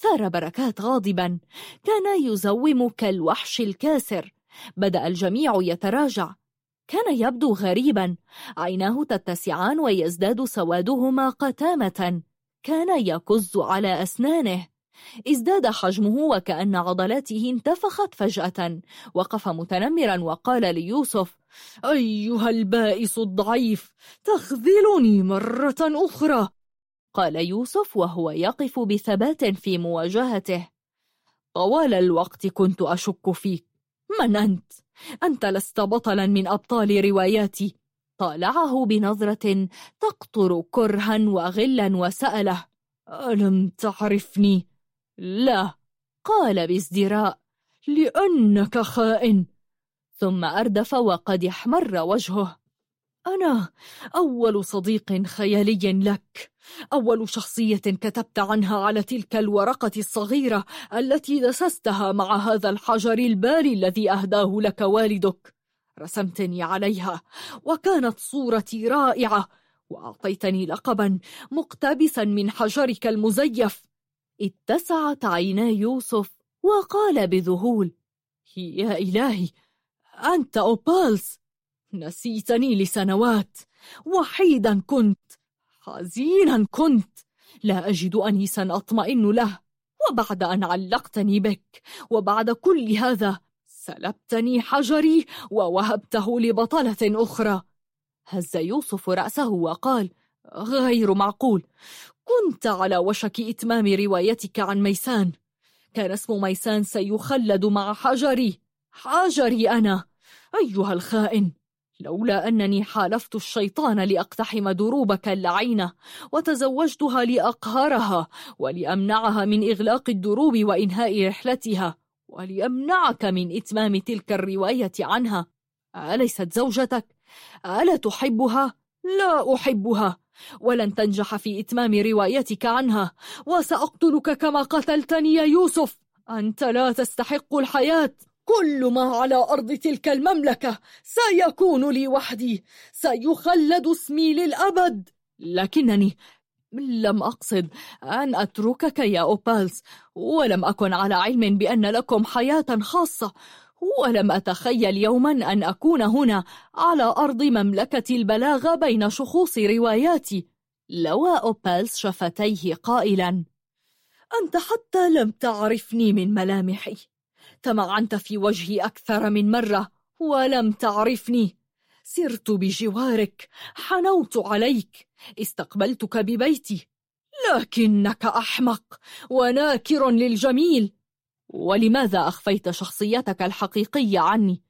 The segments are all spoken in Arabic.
ثار بركات غاضبا. كان يزوم كالوحش الكاسر. بدأ الجميع يتراجع. كان يبدو غريبا. عيناه تتسعان ويزداد سوادهما قتامة. كان يكز على أسنانه. ازداد حجمه وكأن عضلاته انتفخت فجأة. وقف متنمرا وقال ليوسف أيها البائس الضعيف تخذلني مرة أخرى. قال يوسف وهو يقف بثبات في مواجهته. طوال الوقت كنت أشك فيك. من أنت؟ أنت لست بطلا من أبطال رواياتي. طالعه بنظرة تقطر كرها وغلا وسأله. ألم تعرفني؟ لا. قال بازدراء. لأنك خائن. ثم أردف وقد احمر وجهه. أنا أول صديق خيالي لك. أول شخصية كتبت عنها على تلك الورقة الصغيرة التي دسستها مع هذا الحجر الباري الذي أهداه لك والدك. رسمتني عليها وكانت صورتي رائعة وأعطيتني لقبا مقتبسا من حجرك المزيف. اتسعت عينا يوسف وقال بذهول يا إلهي أنت أوبالس! نسيتني لسنوات. وحيدا كنت. حزينا كنت. لا أجد أنيسا أطمئن له. وبعد أن علقتني بك. وبعد كل هذا سلبتني حجري ووهبته لبطلة أخرى. هز يوسف رأسه وقال غير معقول. كنت على وشك إتمام روايتك عن ميسان. كان اسم ميسان سيخلد مع حجري. حجري أنا. أيها الخائن. لولا أنني حالفت الشيطان لأقتحم دروبك اللعينة وتزوجتها لأقهرها ولأمنعها من إغلاق الدروب وإنهاء رحلتها ولأمنعك من إتمام تلك الرواية عنها. أليست زوجتك؟ ألا تحبها؟ لا أحبها. ولن تنجح في إتمام روايتك عنها. وسأقتلك كما قتلتني يا يوسف. أنت لا تستحق الحياة. كل ما على أرض تلك المملكة سيكون لي وحدي. سيخلد اسمي للأبد. لكنني لم أقصد أن أتركك يا أوبالس. ولم أكن على علم بأن لكم حياة خاصة. ولم أتخيل يوما أن أكون هنا على أرض مملكة البلاغة بين شخوص رواياتي. لوى أوبالس شفتيه قائلا. أنت حتى لم تعرفني من ملامحي. تمعنت في وجهي أكثر من مرة ولم تعرفني. سرت بجوارك حنوت عليك استقبلتك ببيتي. لكنك أحمق وناكر للجميل. ولماذا أخفيت شخصيتك الحقيقية عني؟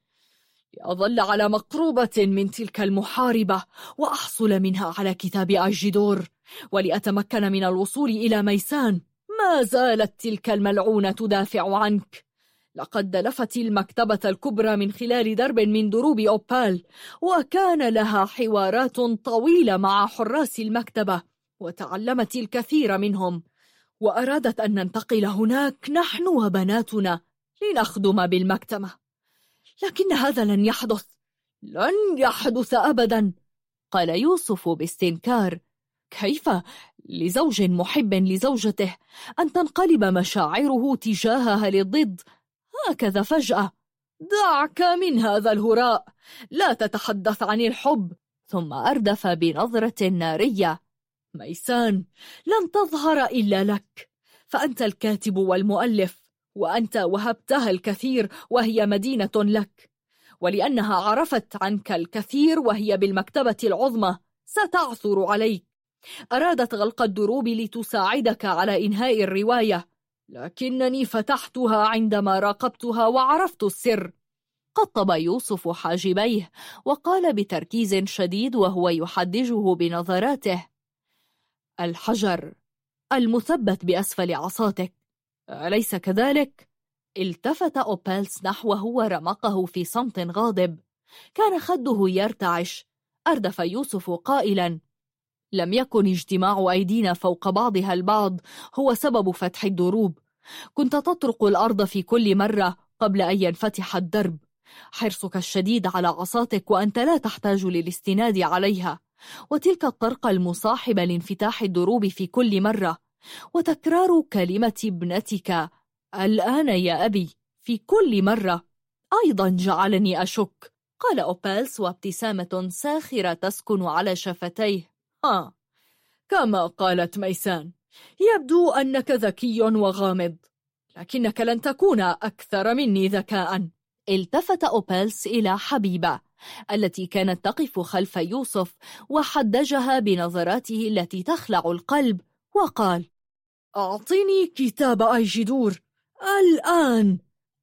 لأظل على مقربة من تلك المحاربة وأحصل منها على كتاب أجدور. ولأتمكن من الوصول إلى ميسان. ما زالت تلك الملعونة تدافع عنك. لقد دلفت المكتبة الكبرى من خلال درب من دروب أوبال وكان لها حوارات طويلة مع حراس المكتبة وتعلمت الكثير منهم وأرادت أن ننتقل هناك نحن وبناتنا لنخدم بالمكتمة لكن هذا لن يحدث لن يحدث أبدا قال يوسف باستنكار. كيف؟ لزوج محب لزوجته أن تنقلب مشاعره تجاهها للضد. هكذا فجأة. دعك من هذا الهراء. لا تتحدث عن الحب. ثم أردف بنظرة نارية. ميسان لن تظهر إلا لك. فأنت الكاتب والمؤلف وأنت وهبتها الكثير وهي مدينة لك. ولأنها عرفت عنك الكثير وهي بالمكتبة العظمى ستعثر عليك. أرادت غلق الدروب لتساعدك على إنهاء الرواية. لكنني فتحتها عندما راقبتها وعرفت السر. قطب يوسف حاجبيه وقال بتركيز شديد وهو يحدجه بنظراته. الحجر المثبت بأسفل عصاتك. أليس كذلك؟ التفت أوبالس نحوه ورمقه في صمت غاضب. كان خده يرتعش. أردف يوسف قائلا لم يكن اجتماع أيدينا فوق بعضها البعض. هو سبب فتح الدروب. كنت تطرق الأرض في كل مرة قبل أن ينفتح الدرب حرصك الشديد على عصاتك وأنت لا تحتاج للاستناد عليها. وتلك الطرقة المصاحبة لانفتاح الدروب في كل مرة. وتكرار كلمة ابنتك الآن يا أبي في كل مرة. أيضا جعلني أشك. قال أوبالس وابتسامة ساخرة تسكن على شفتيه. ها كما قالت ميسان. يبدو أنك ذكي وغامض لكنك لن تكون أكثر مني ذكاء. التفت أوبلس إلى حبيبة التي كانت تقف خلف يوسف وحدجها بنظراته التي تخلع القلب وقال أعطني كتاب أيجدور. الآن.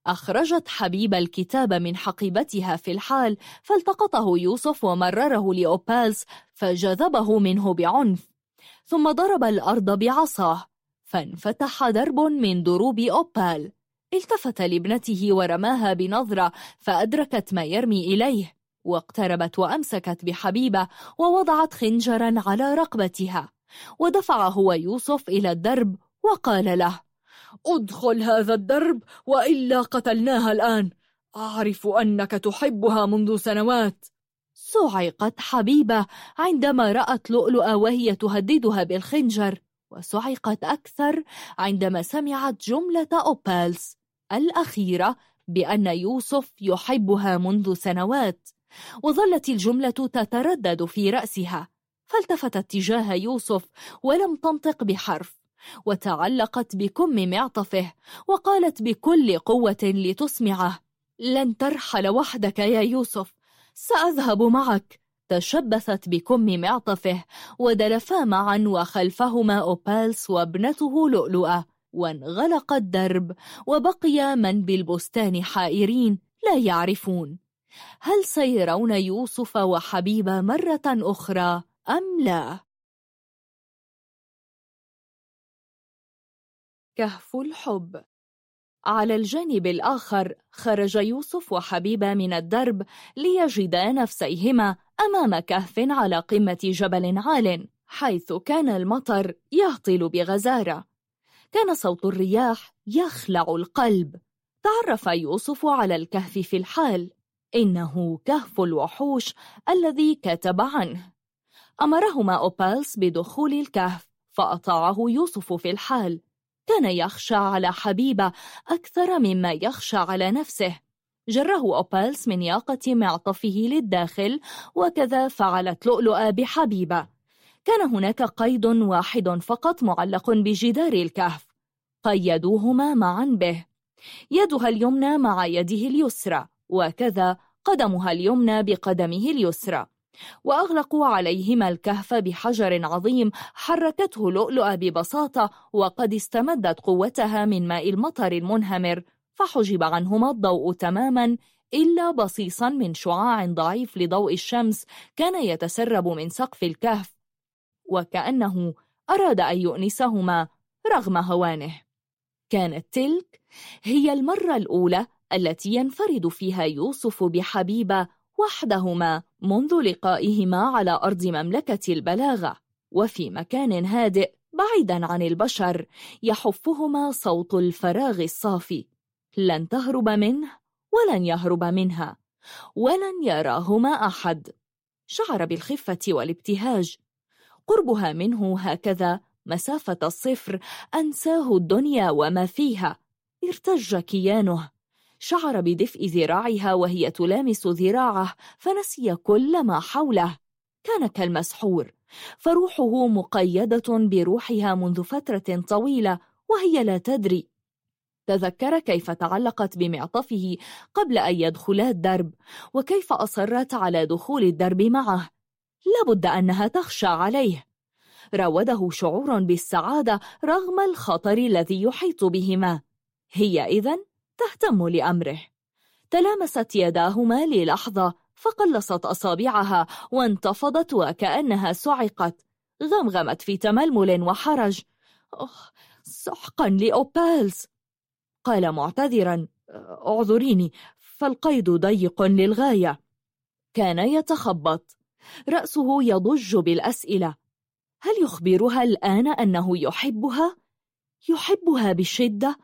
أخرجت حبيب الكتاب من حقيبتها في الحال فالتقطه يوسف ومرره لأوبالس فجذبه منه بعنف. ثم ضرب الأرض بعصاه فانفتح درب من دروب أوبال. التفت لابنته ورماها بنظرة فأدركت ما يرمي إليه. واقتربت وأمسكت بحبيبة ووضعت خنجرا على رقبتها. ودفع هو يوسف إلى الدرب وقال له أدخل هذا الدرب وإلا قتلناها الآن. أعرف أنك تحبها منذ سنوات. صعقت حبيبة عندما رأت لؤلؤة وهي تهددها بالخنجر وصعقت أكثر عندما سمعت جملة أوبالس الأخيرة بأن يوسف يحبها منذ سنوات وظلت الجملة تتردد في رأسها فالتفتت تجاه يوسف ولم تنطق بحرف وتعلقت بكم معطفه وقالت بكل قوة لتسمعه لن ترحل وحدك يا يوسف. سأذهب معك. تشبثت بكم معطفه ودلفا معا وخلفهما أوبالس وابنته لؤلؤة. وانغلق الدرب وبقي من بالبستان حائرين لا يعرفون. هل سيرون يوسف وحبيب مرة أخرى أم لا؟ كهف الحب على الجانب الآخر خرج يوسف وحبيبا من الدرب ليجدا نفسيهما أمام كهف على قمة جبل عال حيث كان المطر يهطل بغزارة. كان صوت الرياح يخلع القلب. تعرف يوسف على الكهف في الحال. إنه كهف الوحوش الذي كتب عنه. أمرهما أوبالس بدخول الكهف فأطاعه يوسف في الحال. كان يخشى على حبيبة أكثر مما يخشى على نفسه. جره أوبالس من ياقة معطفه للداخل وكذا فعلت لؤلؤة بحبيبة. كان هناك قيد واحد فقط معلق بجدار الكهف. قيدوهما معا به. يدها اليمنى مع يده اليسرى وكذا قدمها اليمنى بقدمه اليسرى. وأغلقوا عليهما الكهف بحجر عظيم حركته لؤلؤة ببساطة وقد استمدت قوتها من ماء المطر المنهمر فحجب عنهما الضوء تماما إلا بصيصا من شعاع ضعيف لضوء الشمس كان يتسرب من سقف الكهف وكأنه أراد أن يؤنسهما رغم هوانه. كانت تلك هي المرة الأولى التي ينفرد فيها يوسف بحبيبة وحدهما منذ لقائهما على أرض مملكة البلاغة وفي مكان هادئ بعيدا عن البشر يحفهما صوت الفراغ الصافي. لن تهرب منه ولن يهرب منها ولن يراهما أحد. شعر بالخفة والابتهاج. قربها منه هكذا مسافة الصفر أنساه الدنيا وما فيها. ارتج كيانه. شعر بدفء ذراعها وهي تلامس ذراعه فنسي كل ما حوله. كان كالمسحور. فروحه مقيدة بروحها منذ فترة طويلة وهي لا تدري. تذكر كيف تعلقت بمعطفه قبل أن يدخلا الدرب وكيف أصرت على دخول الدرب معه. لابد أنها تخشى عليه. راوده شعور بالسعادة رغم الخطر الذي يحيط بهما. هي إذن تهتم لأمره. تلامست يداهما للحظة فقلصت أصابعها وانتفضت وكأنها صعقت غمغمت في تململ وحرج. أوه سحقا لأوبالز قال معتذرا أه، اعذريني فالقيد ضيق للغاية. كان يتخبط. رأسه يضج بالأسئلة. هل يخبرها الآن أنه يحبها؟ يحبها بشدة؟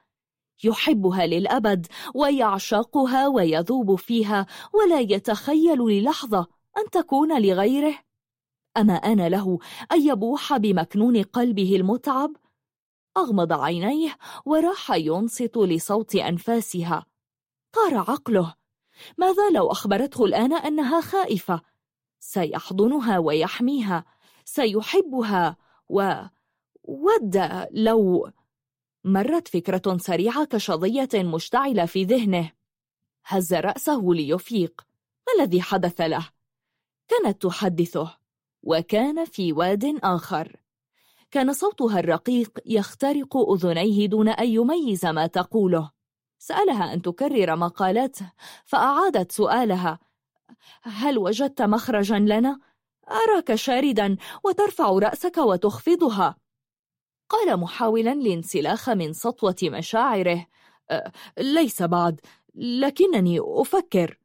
يحبها للأبد ويعشقها ويذوب فيها ولا يتخيل للحظة أن تكون لغيره. أما أنا له أن يبوح بمكنون قلبه المتعب؟ أغمض عينيه وراح ينصت لصوت أنفاسها. طار عقله. ماذا لو أخبرته الآن أنها خائفة؟ سيحضنها ويحميها سيحبها و... ود لو... مرت فكرة سريعة كشظية مشتعلة في ذهنه. هز رأسه ليفيق. ما الذي حدث له؟ كانت تحدثه وكان في واد آخر. كان صوتها الرقيق يخترق أذنيه دون أن يميز ما تقوله. سألها أن تكرر ما قالته فأعادت سؤالها. هل وجدت مخرجا لنا؟ أراك شاردا وترفع رأسك وتخفضها. قال محاولا الانسلاخ من سطوة مشاعره. أه، ليس بعد لكنني أفكر.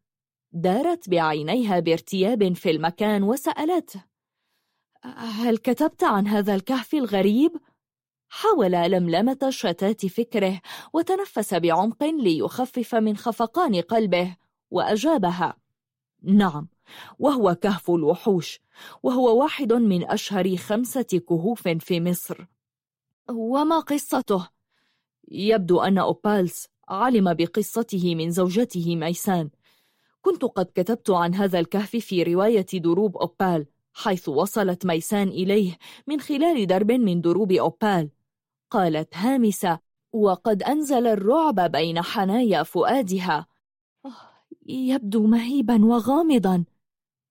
دارت بعينيها بارتياب في المكان وسألته. هل كتبت عن هذا الكهف الغريب؟ حاول لملمة شتات فكره وتنفس بعمق ليخفف من خفقان قلبه وأجابها. نعم وهو كهف الوحوش وهو واحد من أشهر خمسة كهوف في مصر. وما قصته؟ يبدو أن أوبالس علم بقصته من زوجته ميسان. كنت قد كتبت عن هذا الكهف في رواية دروب أوبال حيث وصلت ميسان إليه من خلال درب من دروب أوبال. قالت هامسة وقد أنزل الرعب بين حنايا فؤادها. يبدو مهيبا وغامضا.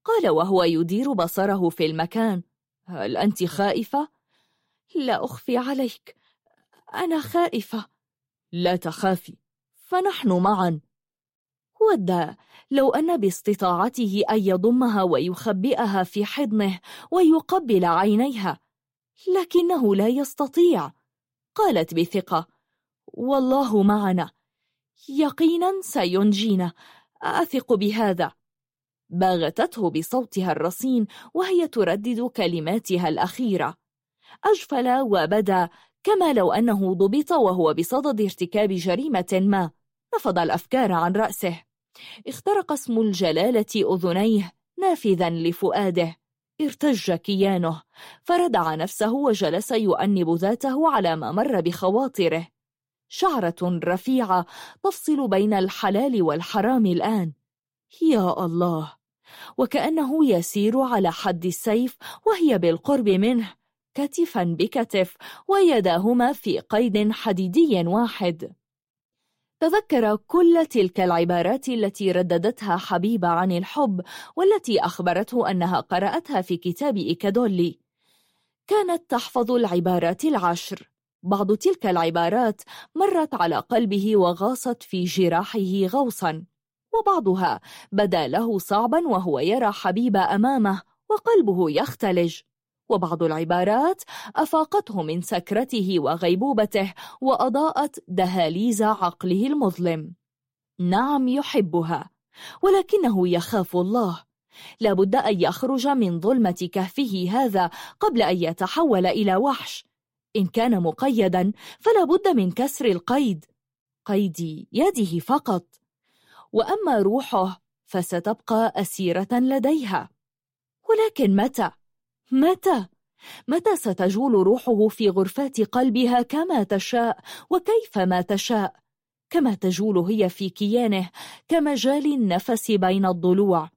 قال وهو يدير بصره في المكان. هل أنت خائفة؟ لا أخفي عليك. أنا خائفة. لا تخافي. فنحن معا. ود لو أن باستطاعته أن يضمها ويخبئها في حضنه ويقبل عينيها. لكنه لا يستطيع. قالت بثقة. والله معنا. يقينا سينجينا. أثق بهذا. باغتته بصوتها الرصين وهي تردد كلماتها الأخيرة. أجفل وبدا كما لو أنه ضبط وهو بصدد ارتكاب جريمة ما نفض الأفكار عن رأسه. اخترق اسم الجلالة أذنيه نافذا لفؤاده. ارتج كيانه فردع نفسه وجلس يؤنب ذاته على ما مر بخواطره. شعرة رفيعة تفصل بين الحلال والحرام الآن. يا الله وكأنه يسير على حد السيف وهي بالقرب منه. كتفا بكتف ويداهما في قيد حديدي واحد. تذكر كل تلك العبارات التي رددتها حبيبة عن الحب والتي أخبرته أنها قرأتها في كتاب إيكادولي كانت تحفظ العبارات العشر. بعض تلك العبارات مرت على قلبه وغاصت في جراحه غوصا وبعضها بدا له صعبا وهو يرى حبيبة أمامه وقلبه يختلج. وبعض العبارات أفاقته من سكرته وغيبوبته وأضاءت دهاليز عقله المظلم. نعم يحبها ولكنه يخاف الله. لابد أن يخرج من ظلمة كهفه هذا قبل أن يتحول إلى وحش. إن كان مقيدا فلا بد من كسر القيد قيد يده فقط. وأما روحه فستبقى أسيرة لديها. ولكن متى؟ متى؟ متى ستجول روحه في غرفات قلبها كما تشاء وكيفما تشاء؟ كما تجول هي في كيانه كمجال النفس بين الضلوع.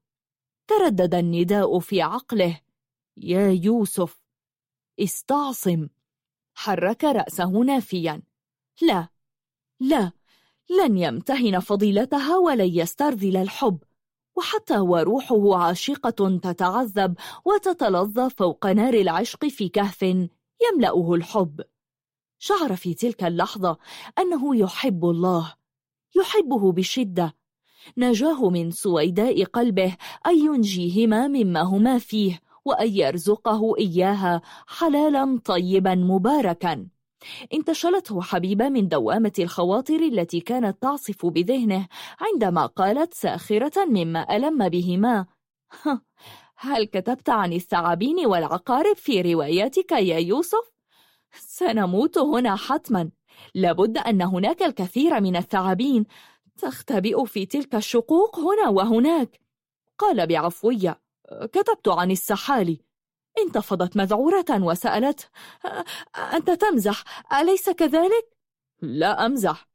تردد النداء في عقله. يا يوسف استعصم. حرك رأسه نافيا. لا لا لن يمتهن فضيلتها ولن يسترذل الحب. وحتى وروحه عاشقة تتعذب وتتلظى فوق نار العشق في كهف يملأه الحب. شعر في تلك اللحظة أنه يحب الله يحبه بشدة. نجاه من سويداء قلبه أن ينجيهما مما هما فيه وأن يرزقه إياها حلالا طيبا مباركا. انتشلته حبيبة من دوامة الخواطر التي كانت تعصف بذهنه عندما قالت ساخرة مما ألم بهما. هل كتبت عن الثعابين والعقارب في رواياتك يا يوسف؟ سنموت هنا حتما. لابد أن هناك الكثير من الثعابين. تختبئ في تلك الشقوق هنا وهناك. قال بعفوية كتبت عن السحالي. انتفضت مذعورة وسألت أنت تمزح أليس كذلك؟ لا أمزح.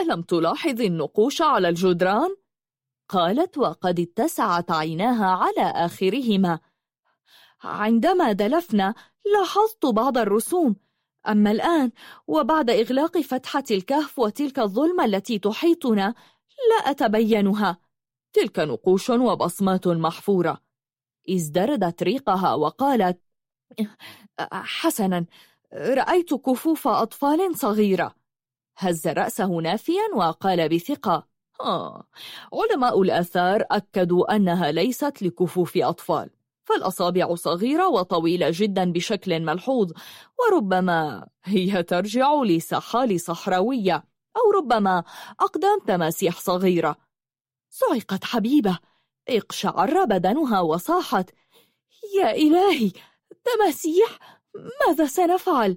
ألم تلاحظ النقوش على الجدران؟ قالت وقد اتسعت عيناها على آخرهما. عندما دلفنا لاحظت بعض الرسوم. أما الآن وبعد إغلاق فتحة الكهف وتلك الظلمة التي تحيطنا لا أتبينها. تلك نقوش وبصمات محفورة. ازدردت ريقها وقالت حسنا رأيت كفوف أطفال صغيرة هز رأسه نافيا وقال بثقة آه. علماء الآثار أكدوا أنها ليست لكفوف أطفال فالأصابع صغيرة وطويلة جدا بشكل ملحوظ وربما هي ترجع لسحال صحراوية أو ربما أقدام تماسيح صغيرة صعقت حبيبة اقشعر بدنها وصاحت. يا إلهي تمسيح ماذا سنفعل؟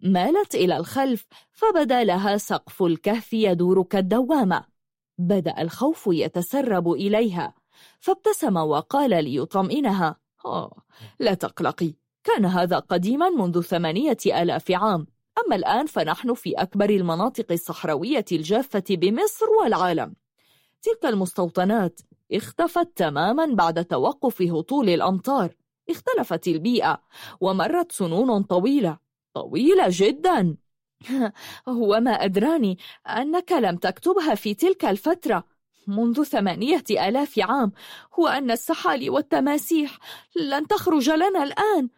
مالت إلى الخلف فبدا لها سقف الكهف يدور كالدوامة. بدأ الخوف يتسرب إليها فابتسم وقال ليطمئنها آه، لا تقلقي كان هذا قديما منذ ثمانية آلاف عام. أما الآن فنحن في أكبر المناطق الصحراوية الجافة بمصر والعالم. تلك المستوطنات اختفت تماما بعد توقف هطول الأمطار. اختلفت البيئة ومرت سنون طويلة. طويلة جدا. وما أدراني أنك لم تكتبها في تلك الفترة. منذ ثمانية آلاف عام وأن السحال والتماسيح لن تخرج لنا الآن.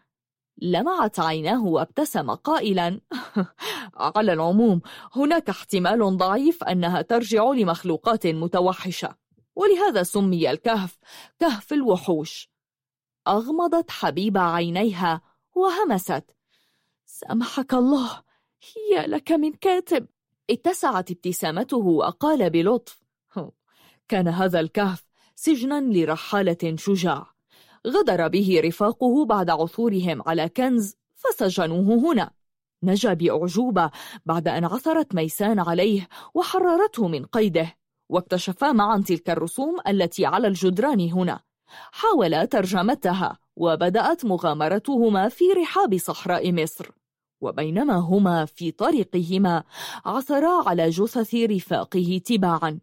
لمعت عيناه وابتسم قائلا. على العموم هناك احتمال ضعيف أنها ترجع لمخلوقات متوحشة. ولهذا سمي الكهف كهف الوحوش. أغمضت حبيب عينيها وهمست. سامحك الله يا لك من كاتب. اتسعت ابتسامته وقال بلطف كان هذا الكهف سجنا لرحالة شجاع. غدر به رفاقه بعد عثورهم على كنز فسجنوه هنا. نجى بأعجوبة بعد أن عثرت ميسان عليه وحررته من قيده. واكتشفا معا تلك الرسوم التي على الجدران هنا. حاولا ترجمتها وبدأت مغامرتهما في رحاب صحراء مصر. وبينما هما في طريقهما عثرا على جثث رفاقه تباعا.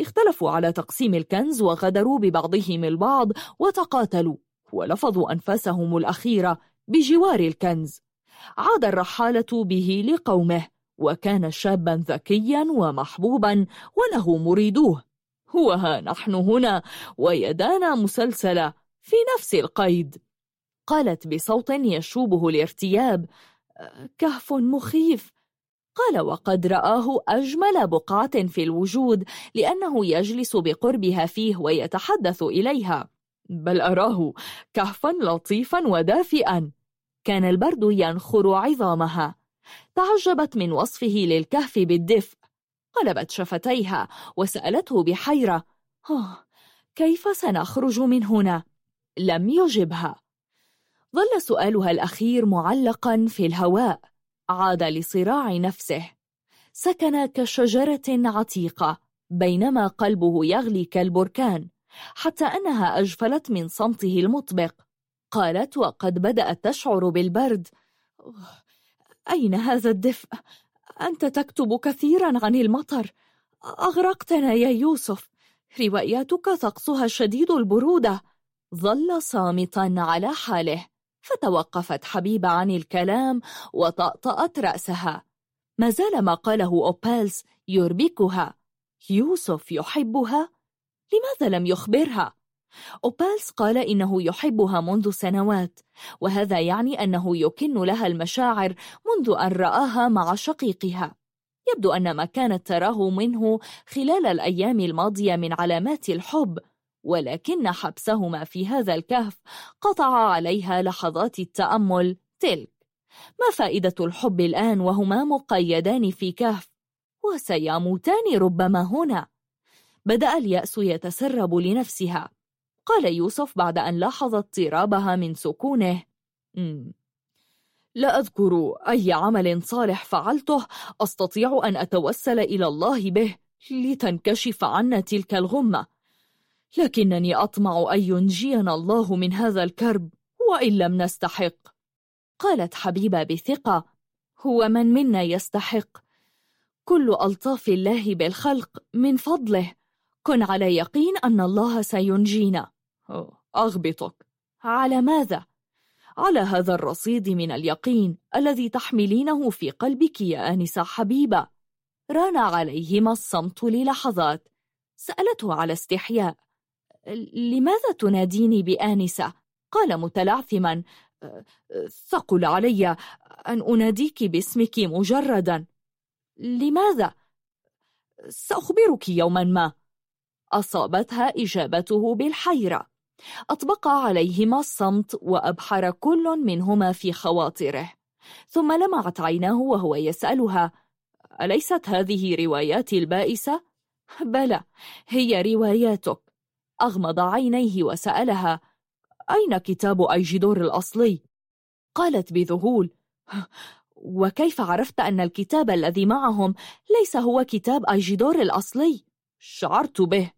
اختلفوا على تقسيم الكنز وغدروا ببعضهم البعض وتقاتلوا ولفظوا أنفاسهم الأخيرة بجوار الكنز. عاد الرحالة به لقومه. وكان شابا ذكيا ومحبوبا وله مريدوه. وها نحن هنا ويدانا مسلسلة في نفس القيد. قالت بصوت يشوبه الارتياب أه، كهف مخيف. قال وقد رآه أجمل بقعة في الوجود لأنه يجلس بقربها فيه ويتحدث إليها. بل أراه كهفا لطيفا ودافئا. كان البرد ينخر عظامها. تعجبت من وصفه للكهف بالدفء. قلبت شفتيها وسألته بحيرة آه، كيف سنخرج من هنا؟ لم يجبها. ظل سؤالها الأخير معلقا في الهواء عاد لصراع نفسه. سكن كشجرة عتيقة بينما قلبه يغلي كالبركان حتى أنها أجفلت من صمته المطبق. قالت وقد بدأت تشعر بالبرد. أين هذا الدفء؟ أنت تكتب كثيرا عن المطر. أغرقتنا يا يوسف. رواياتك طقسها شديد البرودة. ظل صامتا على حاله. فتوقفت حبيبة عن الكلام وطأطأت رأسها. ما زال ما قاله أوبالس يربكها. يوسف يحبها؟ لماذا لم يخبرها؟ أوبالس قال إنه يحبها منذ سنوات وهذا يعني أنه يكن لها المشاعر منذ أن رآها مع شقيقها. يبدو أن ما كانت تراه منه خلال الأيام الماضية من علامات الحب ولكن حبسهما في هذا الكهف قطع عليها لحظات التأمل تلك. ما فائدة الحب الآن وهما مقيدان في كهف؟ وسيموتان ربما هنا. بدأ اليأس يتسرب لنفسها. قال يوسف بعد أن لاحظ اضطرابها من سكونه. أمم، لا أذكر أي عمل صالح فعلته أستطيع أن أتوسل إلى الله به لتنكشف عنا تلك الغمة. لكنني أطمع أن ينجينا الله من هذا الكرب وإن لم نستحق. قالت حبيبة بثقة هو من منا يستحق. كل ألطاف الله بالخلق من فضله. كن على يقين أن الله سينجينا. أغبطك على ماذا؟ على هذا الرصيد من اليقين الذي تحملينه في قلبك يا آنسة حبيبة. ران عليهما الصمت للحظات. سألته على استحياء. لماذا تناديني بآنسة؟ قال متلعثما. ثقل علي أن أناديك باسمك مجردا. لماذا؟ سأخبرك يوما ما. أصابتها إجابته بالحيرة. أطبق عليهما الصمت وأبحر كل منهما في خواطره ثم لمعت عيناه وهو يسألها أليست هذه رواياتي البائسة؟ بلى هي رواياتك أغمض عينيه وسألها أين كتاب أيجدور الأصلي؟ قالت بذهول وكيف عرفت أن الكتاب الذي معهم ليس هو كتاب أيجدور الأصلي؟ شعرت به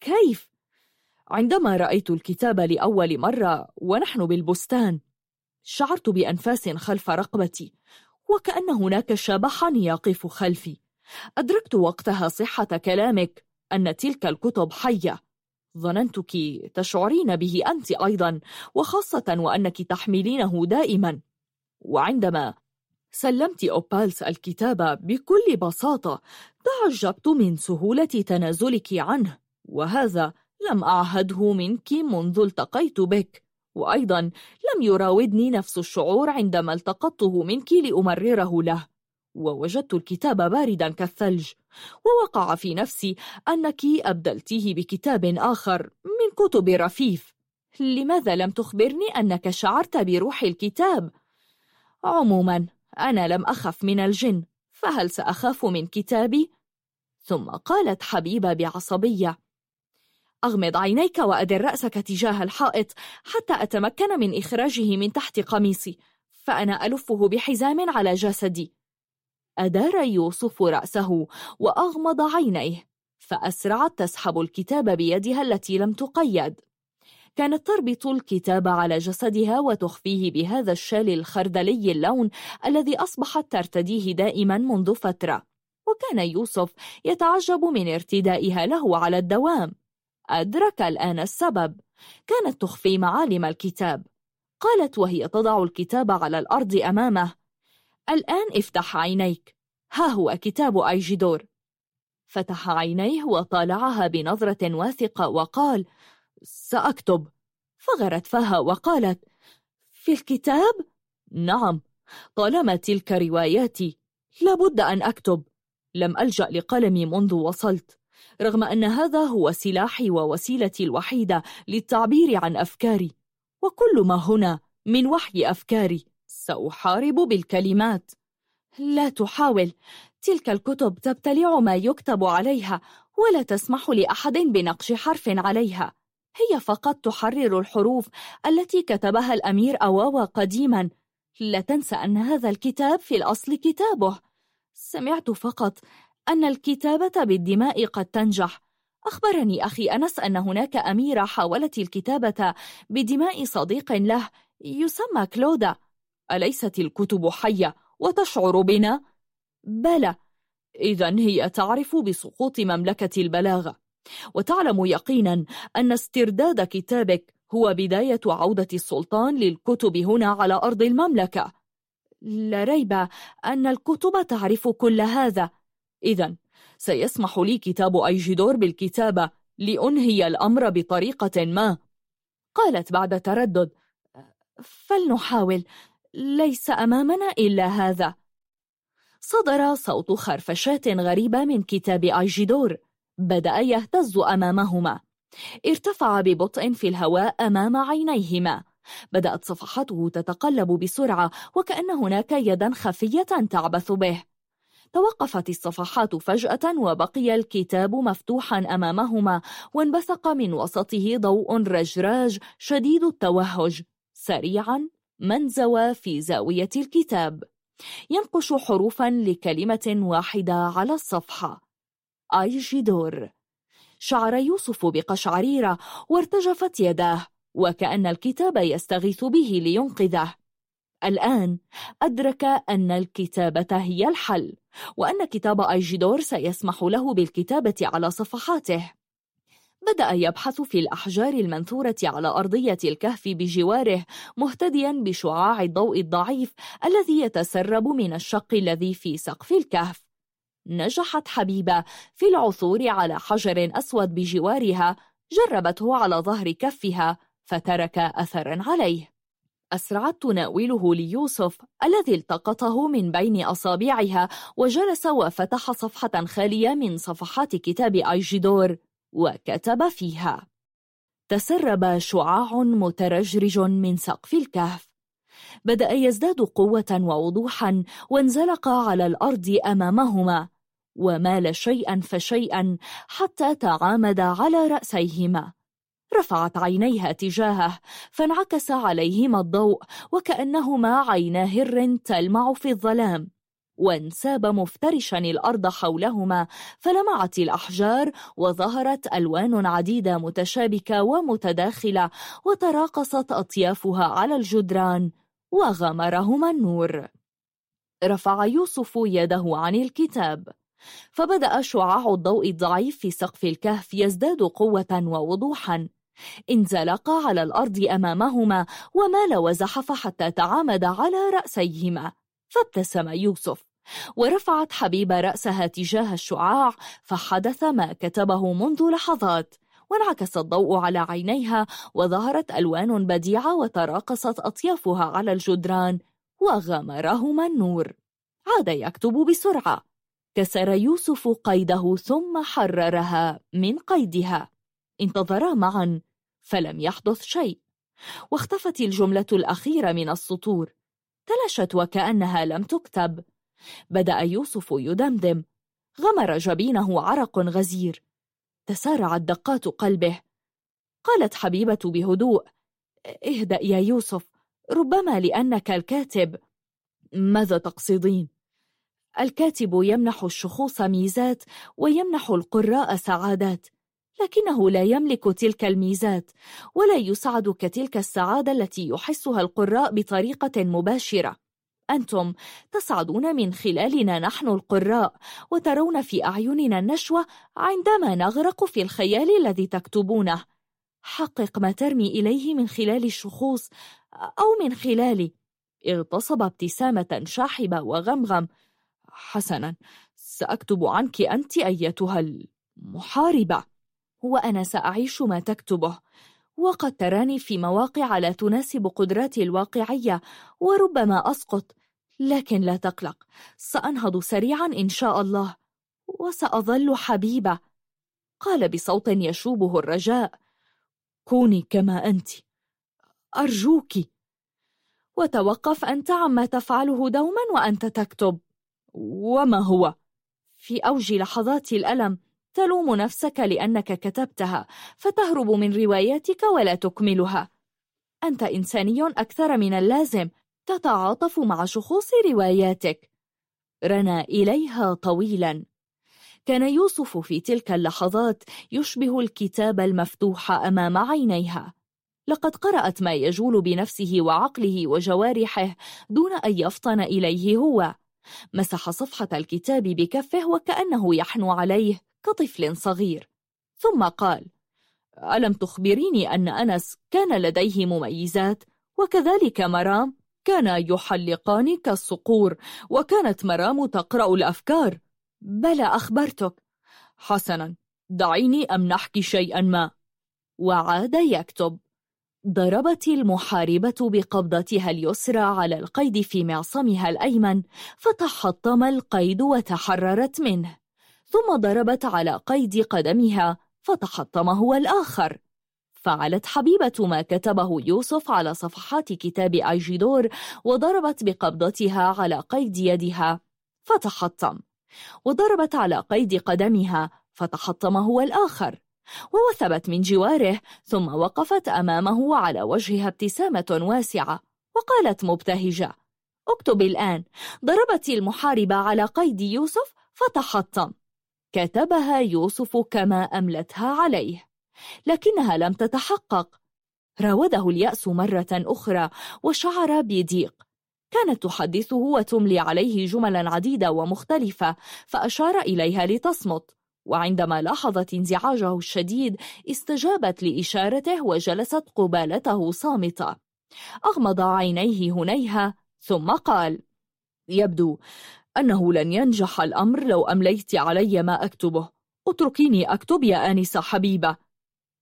كيف؟ عندما رأيت الكتاب لأول مرة ونحن بالبستان شعرت بأنفاس خلف رقبتي وكأن هناك شبحا يقف خلفي. أدركت وقتها صحة كلامك أن تلك الكتب حية. ظننتك تشعرين به أنت أيضا وخاصة وأنك تحملينه دائما. وعندما سلمت أوبالس الكتاب بكل بساطة تعجبت من سهولة تنازلك عنه وهذا لم أعهده منك منذ التقيت بك وأيضا لم يراودني نفس الشعور عندما التقطته منك لأمرره له ووجدت الكتاب باردا كالثلج ووقع في نفسي أنك أبدلته بكتاب آخر من كتب رفيف لماذا لم تخبرني أنك شعرت بروح الكتاب؟ عموما أنا لم أخف من الجن فهل سأخاف من كتابي؟ ثم قالت حبيبة بعصبية أغمض عينيك وأدر رأسك تجاه الحائط حتى أتمكن من إخراجه من تحت قميصي فأنا ألفه بحزام على جسدي. أدار يوسف رأسه وأغمض عينيه فأسرعت تسحب الكتاب بيدها التي لم تقيد. كانت تربط الكتاب على جسدها وتخفيه بهذا الشال الخردلي اللون الذي أصبحت ترتديه دائما منذ فترة. وكان يوسف يتعجب من ارتدائها له على الدوام. أدرك الآن السبب. كانت تخفي معالم الكتاب. قالت وهي تضع الكتاب على الأرض أمامه. الآن افتح عينيك. ها هو كتاب أيجدور فتح عينيه وطالعها بنظرة واثقة وقال سأكتب. فغرت فها وقالت في الكتاب؟ نعم. طالما تلك رواياتي لابد أن أكتب. لم ألجأ لقلمي منذ وصلت. رغم أن هذا هو سلاحي ووسيلتي الوحيدة للتعبير عن أفكاري. وكل ما هنا من وحي أفكاري سأحارب بالكلمات. لا تحاول. تلك الكتب تبتلع ما يكتب عليها ولا تسمح لأحد بنقش حرف عليها. هي فقط تحرر الحروف التي كتبها الأمير أواوا قديما. لا تنسى أن هذا الكتاب في الأصل كتابه. سمعت فقط أن الكتابة بالدماء قد تنجح. أخبرني أخي أنس أن هناك أميرة حاولت الكتابة بدماء صديق له يسمى كلودا. أليست الكتب حية وتشعر بنا؟ بلى إذا هي تعرف بسقوط مملكة البلاغة وتعلم يقينا أن استرداد كتابك هو بداية عودة السلطان للكتب هنا على أرض المملكة. لا ريب أن الكتب تعرف كل هذا. إذا سيسمح لي كتاب أيجدور بالكتابة لأنهي الأمر بطريقة ما. قالت بعد تردد فلنحاول ليس أمامنا إلا هذا. صدر صوت خرفشات غريبة من كتاب أيجدور بدأ يهتز أمامهما. ارتفع ببطء في الهواء أمام عينيهما. بدأت صفحته تتقلب بسرعة وكأن هناك يدا خفية تعبث به. توقفت الصفحات فجأة وبقي الكتاب مفتوحا أمامهما وانبثق من وسطه ضوء رجراج شديد التوهج. سريعا منزوى في زاوية الكتاب. ينقش حروفا لكلمة واحدة على الصفحة. أيجيدور شعر يوسف بقشعريرة وارتجفت يداه وكأن الكتاب يستغيث به لينقذه. الآن أدرك أن الكتابة هي الحل وأن كتاب أيجيدور سيسمح له بالكتابة على صفحاته. بدأ يبحث في الأحجار المنثورة على أرضية الكهف بجواره مهتديا بشعاع الضوء الضعيف الذي يتسرب من الشق الذي في سقف الكهف. نجحت حبيبة في العثور على حجر أسود بجوارها جربته على ظهر كفها فترك أثرا عليه. أسرعت تناوله ليوسف الذي التقطه من بين أصابعها وجلس وفتح صفحة خالية من صفحات كتاب أيجدور وكتب فيها. تسرب شعاع مترجرج من سقف الكهف. بدأ يزداد قوة ووضوحا وانزلق على الأرض أمامهما ومال شيئا فشيئا حتى تعامد على رأسيهما. رفعت عينيها تجاهه فانعكس عليهما الضوء وكأنهما عينا هر تلمع في الظلام. وانساب مفترشا الأرض حولهما فلمعت الأحجار وظهرت ألوان عديدة متشابكة ومتداخلة وتراقصت أطيافها على الجدران وغمرهما النور. رفع يوسف يده عن الكتاب. فبدأ شعاع الضوء الضعيف في سقف الكهف يزداد قوة ووضوحا. انزلق على الأرض أمامهما ومال وزحف حتى تعامد على رأسيهما. فابتسم يوسف. ورفعت حبيبة رأسها تجاه الشعاع فحدث ما كتبه منذ لحظات. وانعكس الضوء على عينيها وظهرت ألوان بديعة وتراقصت أطيافها على الجدران وغمرهما النور. عاد يكتب بسرعة. كسر يوسف قيده ثم حررها من قيدها. انتظرا معا. فلم يحدث شيء. واختفت الجملة الأخيرة من السطور. تلشت وكأنها لم تكتب. بدأ يوسف يدمدم. غمر جبينه عرق غزير. تسارعت دقات قلبه. قالت حبيبة بهدوء اهدأ يا يوسف ربما لأنك الكاتب. ماذا تقصدين؟ الكاتب يمنح الشخوص ميزات ويمنح القراء سعادات. لكنه لا يملك تلك الميزات ولا يسعد كتلك السعادة التي يحسها القراء بطريقة مباشرة. أنتم تسعدون من خلالنا نحن القراء وترون في أعيننا النشوة عندما نغرق في الخيال الذي تكتبونه. حقق ما ترمي إليه من خلال الشخوص أو من خلالي اغتصب ابتسامة شاحبة وغمغم. حسنا سأكتب عنك أنت أيتها المحاربة. وأنا سأعيش ما تكتبه. وقد تراني في مواقع لا تناسب قدراتي الواقعية وربما أسقط لكن لا تقلق. سأنهض سريعا إن شاء الله وسأظل حبيبة. قال بصوت يشوبه الرجاء كوني كما أنت. أرجوك. وتوقف أنت عما تفعله دوما وأنت تكتب. وما هو؟ في أوج لحظات الألم تلوم نفسك لأنك كتبتها فتهرب من رواياتك ولا تكملها. أنت إنساني أكثر من اللازم تتعاطف مع شخوص رواياتك. رنا إليها طويلا. كان يوسف في تلك اللحظات يشبه الكتاب المفتوح أمام عينيها. لقد قرأت ما يجول بنفسه وعقله وجوارحه دون أن يفطن إليه هو. مسح صفحة الكتاب بكفه وكأنه يحنو عليه. كطفل صغير. ثم قال ألم تخبريني أن أنس كان لديه مميزات؟ وكذلك مرام كان يحلقان كالصقور وكانت مرام تقرأ الأفكار. بلى أخبرتك. حسنا دعيني أمنحك شيئا ما. وعاد يكتب. ضربت المحاربة بقبضتها اليسرى على القيد في معصمها الأيمن فتحطم القيد وتحررت منه. ثم ضربت على قيد قدمها فتحطم هو الآخر. فعلت حبيبة ما كتبه يوسف على صفحات كتاب أيجيدور وضربت بقبضتها على قيد يدها فتحطم. وضربت على قيد قدمها فتحطم هو الآخر. ووثبت من جواره ثم وقفت أمامه وعلى وجهها ابتسامة واسعة وقالت مبتهجة اكتب الآن. ضربت المحاربة على قيد يوسف فتحطم. كتبها يوسف كما أملتها عليه لكنها لم تتحقق. راوده اليأس مرة أخرى وشعر بضيق. كانت تحدثه وتملي عليه جملا عديدة ومختلفة فأشار إليها لتصمت. وعندما لاحظت انزعاجه الشديد استجابت لإشارته وجلست قبالته صامتة. أغمض عينيه هنيها ثم قال يبدو أنه لن ينجح الأمر لو أمليت علي ما أكتبه. اتركيني أكتب يا آنسة حبيبة.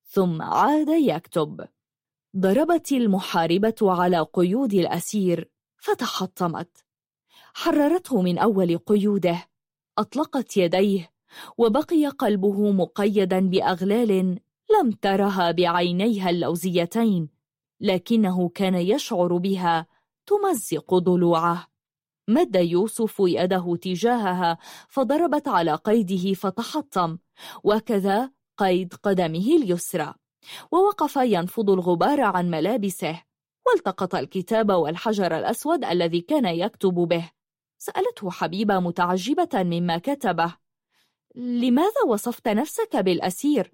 ثم عاد يكتب. ضربت المحاربة على قيود الأسير فتحطمت. حررته من أول قيوده. أطلقت يديه وبقي قلبه مقيدا بأغلال لم ترها بعينيها اللوزيتين لكنه كان يشعر بها تمزق ضلوعه. مد يوسف يده تجاهها فضربت على قيده فتحطم. وكذا قيد قدمه اليسرى. ووقف ينفض الغبار عن ملابسه. والتقط الكتاب والحجر الأسود الذي كان يكتب به. سألته حبيبة متعجبة مما كتبه. لماذا وصفت نفسك بالأسير؟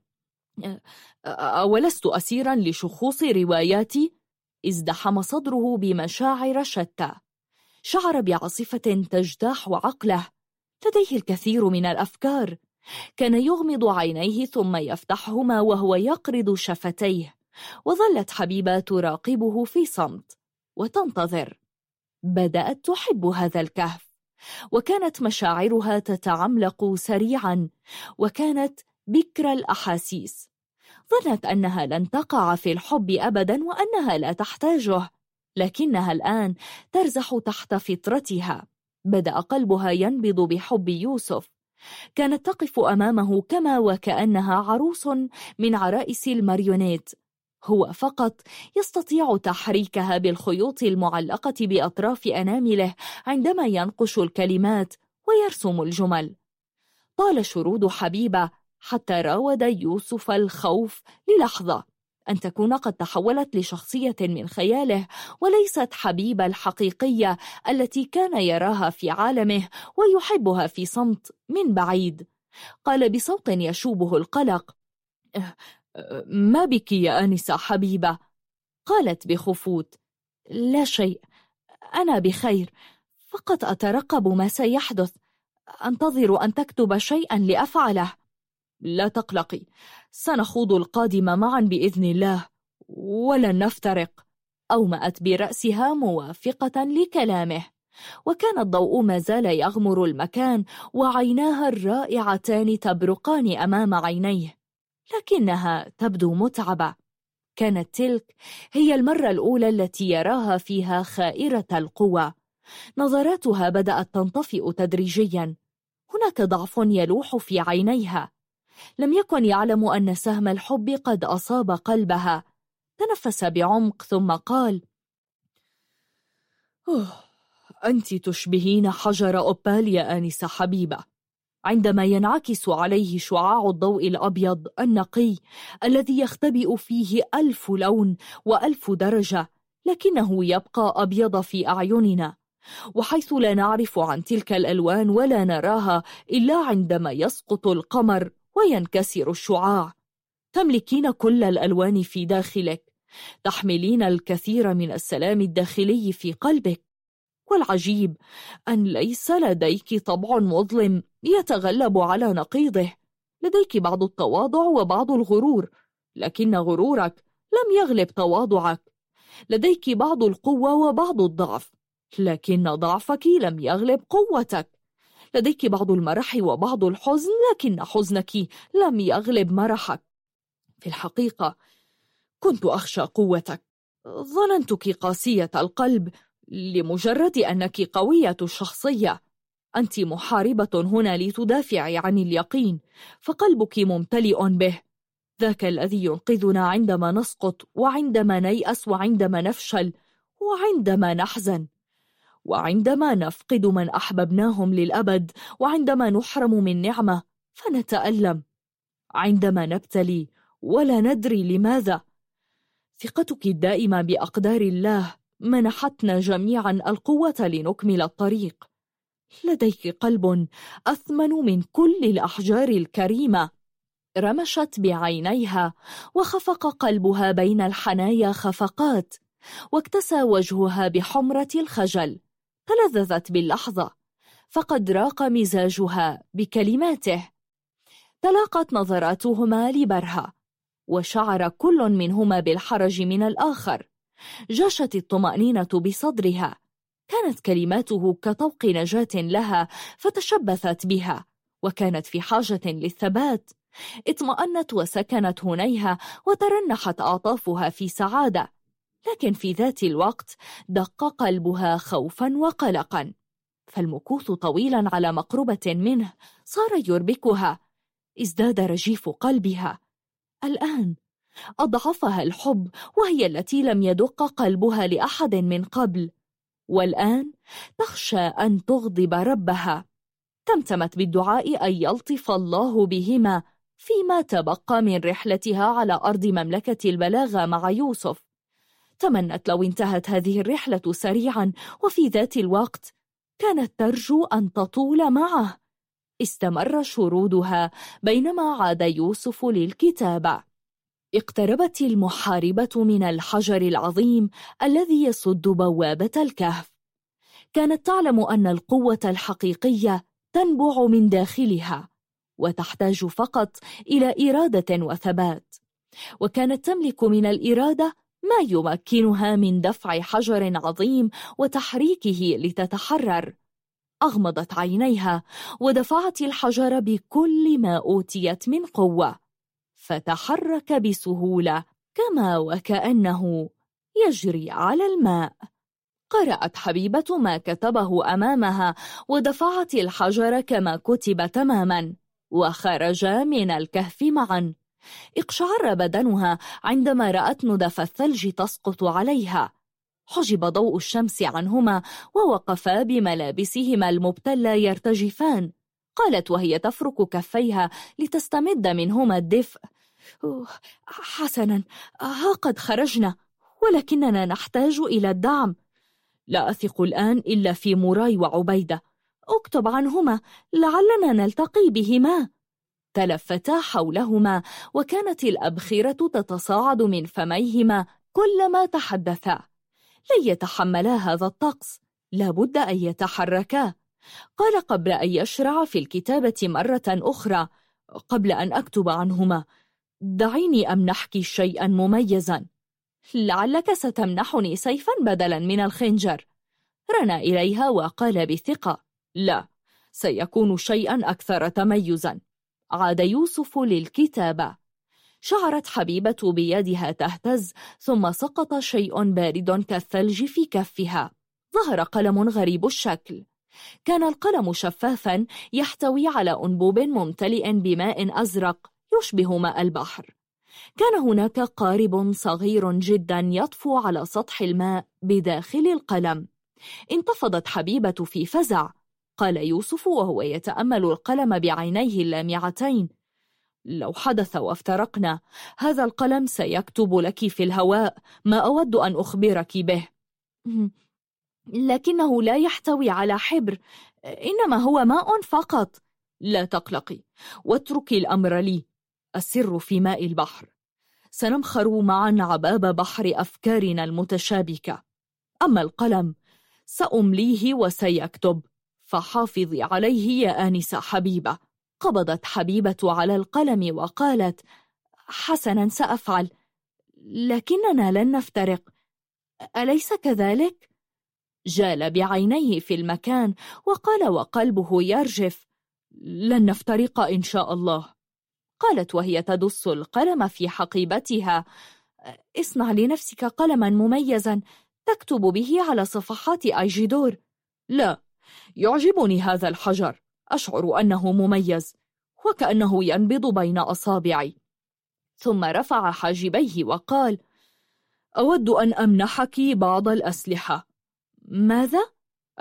أولست أسيرا لشخوص رواياتي؟ إزدحم صدره بمشاعر شتى. شعر بعاصفة تجتاح عقله. لديه الكثير من الأفكار. كان يغمض عينيه ثم يفتحهما وهو يقرض شفتيه. وظلت حبيبة تراقبه في صمت. وتنتظر. بدأت تحب هذا الكهف. وكانت مشاعرها تتعملق سريعا. وكانت بكر الأحاسيس. ظنت أنها لن تقع في الحب أبدا وأنها لا تحتاجه. لكنها الآن ترزح تحت فطرتها. بدأ قلبها ينبض بحب يوسف. كانت تقف أمامه كما وكأنها عروس من عرائس الماريونيت. هو فقط يستطيع تحريكها بالخيوط المعلقة بأطراف أنامله عندما ينقش الكلمات ويرسم الجمل. طال شرود حبيبة حتى راود يوسف الخوف للحظة. أن تكون قد تحولت لشخصية من خياله وليست حبيبة الحقيقية التي كان يراها في عالمه ويحبها في صمت من بعيد قال بصوت يشوبه القلق أه، ما بك يا آنسة حبيبة؟ قالت بخفوت لا شيء أنا بخير فقط أترقب ما سيحدث أنتظر أن تكتب شيئا لأفعله لا تقلقي سنخوض القادم معا بإذن الله. ولن نفترق. أومأت برأسها موافقة لكلامه. وكان الضوء ما زال يغمر المكان وعيناها الرائعتان تبرقان أمام عينيه. لكنها تبدو متعبة. كانت تلك هي المرة الأولى التي يراها فيها خائرة القوى. نظراتها بدأت تنطفئ تدريجيا. هناك ضعف يلوح في عينيها. لم يكن يعلم أن سهم الحب قد أصاب قلبها. تنفس بعمق ثم قال أنت تشبهين حجر أوبال يا آنسة حبيبة. عندما ينعكس عليه شعاع الضوء الأبيض النقي الذي يختبئ فيه ألف لون وألف درجة لكنه يبقى أبيض في أعيننا. وحيث لا نعرف عن تلك الألوان ولا نراها إلا عندما يسقط القمر. وينكسر الشعاع. تملكين كل الألوان في داخلك. تحملين الكثير من السلام الداخلي في قلبك. والعجيب أن ليس لديك طبع مظلم يتغلب على نقيضه. لديك بعض التواضع وبعض الغرور لكن غرورك لم يغلب تواضعك. لديك بعض القوة وبعض الضعف لكن ضعفك لم يغلب قوتك. لديك بعض المرح وبعض الحزن لكن حزنك لم يغلب مرحك. في الحقيقة كنت أخشى قوتك. ظننتك قاسية القلب لمجرد أنك قوية الشخصية أنت محاربة هنا لتدافعي عن اليقين فقلبك ممتلئ به. ذاك الذي ينقذنا عندما نسقط وعندما نيأس وعندما نفشل وعندما نحزن. وعندما نفقد من أحببناهم للأبد وعندما نحرم من نعمة فنتألم. عندما نبتلي ولا ندري لماذا. ثقتك الدائمة بأقدار الله منحتنا جميعا القوة لنكمل الطريق. لديك قلب أثمن من كل الأحجار الكريمة. رمشت بعينيها وخفق قلبها بين الحنايا خفقات واكتسى وجهها بحمرة الخجل. تلذذت باللحظة فقد راق مزاجها بكلماته. تلاقت نظراتهما لبرها وشعر كل منهما بالحرج من الآخر. جاشت الطمأنينة بصدرها كانت كلماته كطوق نجاة لها فتشبثت بها وكانت في حاجة للثبات. اطمأنت وسكنت هنيها وترنحت أعطافها في سعادة. لكن في ذات الوقت دق قلبها خوفا وقلقا فالمكوث طويلا على مقربة منه صار يربكها ازداد رجيف قلبها. الآن أضعفها الحب وهي التي لم يدق قلبها لأحد من قبل. والآن تخشى أن تغضب ربها. تمتمت بالدعاء أن يلطف الله بهما فيما تبقى من رحلتها على أرض مملكة البلاغة مع يوسف. تمنت لو انتهت هذه الرحلة سريعا وفي ذات الوقت كانت ترجو أن تطول معه. استمر شرودها بينما عاد يوسف للكتابة. اقتربت المحاربة من الحجر العظيم الذي يسد بوابة الكهف. كانت تعلم أن القوة الحقيقية تنبع من داخلها وتحتاج فقط إلى إرادة وثبات. وكانت تملك من الإرادة ما يمكنها من دفع حجر عظيم وتحريكه لتتحرر. أغمضت عينيها ودفعت الحجر بكل ما أوتيت من قوة. فتحرك بسهولة كما وكأنه يجري على الماء. قرأت حبيبة ما كتبه أمامها ودفعت الحجر كما كتب تماما. وخرجا من الكهف معا. اقشعر بدنها عندما رأت ندف الثلج تسقط عليها. حجب ضوء الشمس عنهما ووقفا بملابسهما المبتلى يرتجفان. قالت وهي تفرك كفيها لتستمد منهما الدفء. حسنا ها قد خرجنا ولكننا نحتاج إلى الدعم. لا أثق الآن إلا في موراي وعبيدة. اكتب عنهما لعلنا نلتقي بهما. تلفتا حولهما وكانت الأبخرة تتصاعد من فميهما كلما تحدثا. لن يتحملا هذا الطقس لابد أن يتحركا. قال قبل أن يشرع في الكتابة مرة أخرى قبل أن أكتب عنهما دعيني أمنحك شيئا مميزا. لعلك ستمنحني سيفا بدلا من الخنجر. رنى إليها وقال بثقة لا سيكون شيئا أكثر تميزا. عاد يوسف للكتابة شعرت حبيبة بيدها تهتز ثم سقط شيء بارد كالثلج في كفها. ظهر قلم غريب الشكل. كان القلم شفافا يحتوي على أنبوب ممتلئ بماء أزرق يشبه ماء البحر. كان هناك قارب صغير جدا يطفو على سطح الماء بداخل القلم. انتفضت حبيبة في فزع. قال يوسف وهو يتأمل القلم بعينيه اللامعتين. لو حدث وافترقنا هذا القلم سيكتب لك في الهواء ما أود أن أخبرك به. لكنه لا يحتوي على حبر إنما هو ماء فقط. لا تقلقي واتركي الأمر لي. السر في ماء البحر. سنمخر معا عباب بحر أفكارنا المتشابكة. أما القلم سأمليه وسيكتب. فحافظي عليه يا آنسة حبيبة. قبضت حبيبة على القلم وقالت حسنا سأفعل لكننا لن نفترق. أليس كذلك؟ جال بعينيه في المكان وقال وقلبه يرجف لن نفترق إن شاء الله. قالت وهي تدس القلم في حقيبتها اصنع لنفسك قلما مميزا تكتب به على صفحات أيجيدور لا يعجبني هذا الحجر أشعر أنه مميز وكأنه ينبض بين أصابعي ثم رفع حاجبيه وقال أود أن أمنحك بعض الأسلحة ماذا؟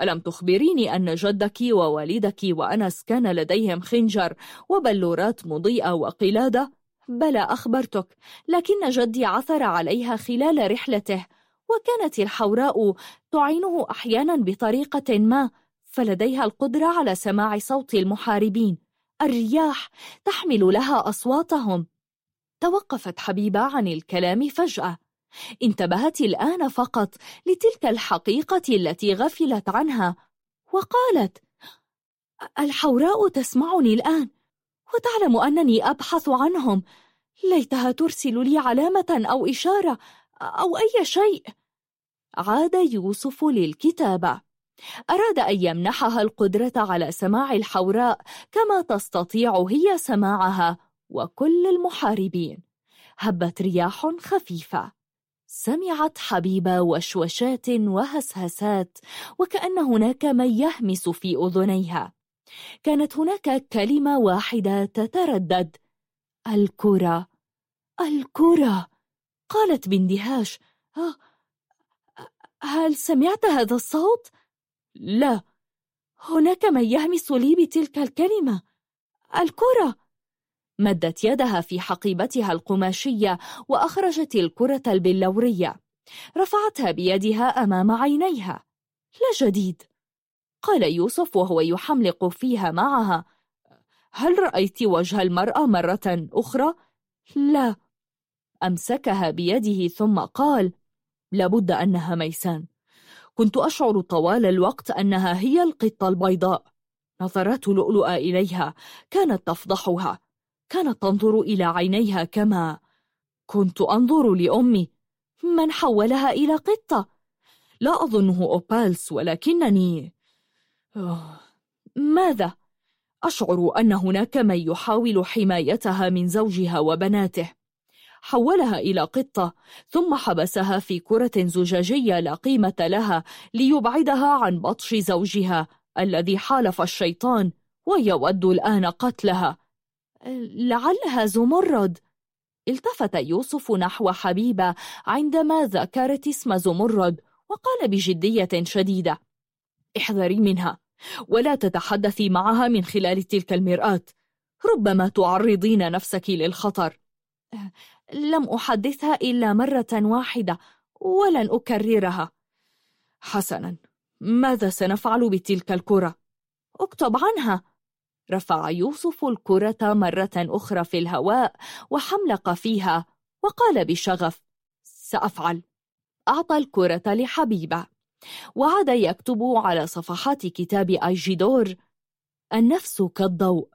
ألم تخبريني أن جدك ووالدك وأنس كان لديهم خنجر وبلورات مضيئة وقلادة؟ بلى أخبرتك لكن جدي عثر عليها خلال رحلته وكانت الحوراء تعينه أحيانا بطريقة ما فلديها القدرة على سماع صوت المحاربين. الرياح تحمل لها أصواتهم. توقفت حبيبة عن الكلام فجأة. انتبهت الآن فقط لتلك الحقيقة التي غفلت عنها وقالت الحوراء تسمعني الآن وتعلم أنني أبحث عنهم. ليتها ترسل لي علامة أو إشارة أو أي شيء. عاد يوسف للكتابة. أراد أن يمنحها القدرة على سماع الحوراء كما تستطيع هي سماعها وكل المحاربين. هبت رياح خفيفة. سمعت حبيبة وشوشات وهسهسات وكأن هناك من يهمس في أذنيها. كانت هناك كلمة واحدة تتردد. الكرة. الكرة. قالت باندهاش آه، هل سمعت هذا الصوت؟ لا هناك من يهمس لي بتلك الكلمة. الكرة. مدت يدها في حقيبتها القماشية وأخرجت الكرة البلورية. رفعتها بيدها أمام عينيها. لا جديد. قال يوسف وهو يحملق فيها معها. هل رأيت وجه المرأة مرة أخرى؟ لا. أمسكها بيده ثم قال لابد أنها ميسان. كنت أشعر طوال الوقت أنها هي القطة البيضاء. نظرات لؤلؤة إليها كانت تفضحها. كانت تنظر إلى عينيها كما كنت أنظر لأمي. من حولها إلى قطة؟ لا أظنه أوبالس ولكنني. ماذا؟ أشعر أن هناك من يحاول حمايتها من زوجها وبناته. حولها إلى قطة ثم حبسها في كرة زجاجية لا قيمة لها ليبعدها عن بطش زوجها الذي حالف الشيطان ويود الآن قتلها. لعلها زمرد. التفت يوسف نحو حبيبة عندما ذكرت اسم زمرد وقال بجدية شديدة احذري منها ولا تتحدثي معها من خلال تلك المرآة ربما تعرضين نفسك للخطر. لم أحدثها إلا مرة واحدة ولن أكررها. حسنا ماذا سنفعل بتلك الكرة؟ اكتب عنها. رفع يوسف الكرة مرة أخرى في الهواء وحملق فيها وقال بشغف سأفعل. أعطى الكرة لحبيبة. وعاد يكتب على صفحات كتاب أيجيدور النفس كالضوء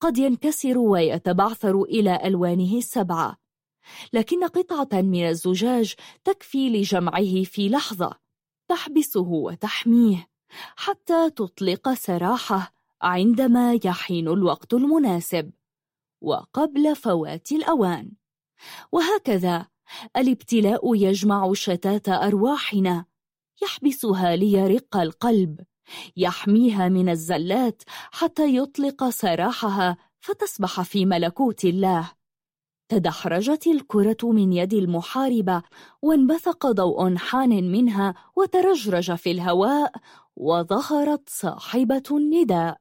قد ينكسر ويتبعثر إلى ألوانه السبعة. لكن قطعة من الزجاج تكفي لجمعه في لحظة تحبسه وتحميه حتى تطلق سراحه عندما يحين الوقت المناسب وقبل فوات الأوان. وهكذا الابتلاء يجمع شتات أرواحنا يحبسها ليرق القلب يحميها من الزلات حتى يطلق سراحها فتصبح في ملكوت الله. تدحرجت الكرة من يد المحاربة وانبثق ضوء حان منها وترجرج في الهواء وظهرت صاحبة النداء.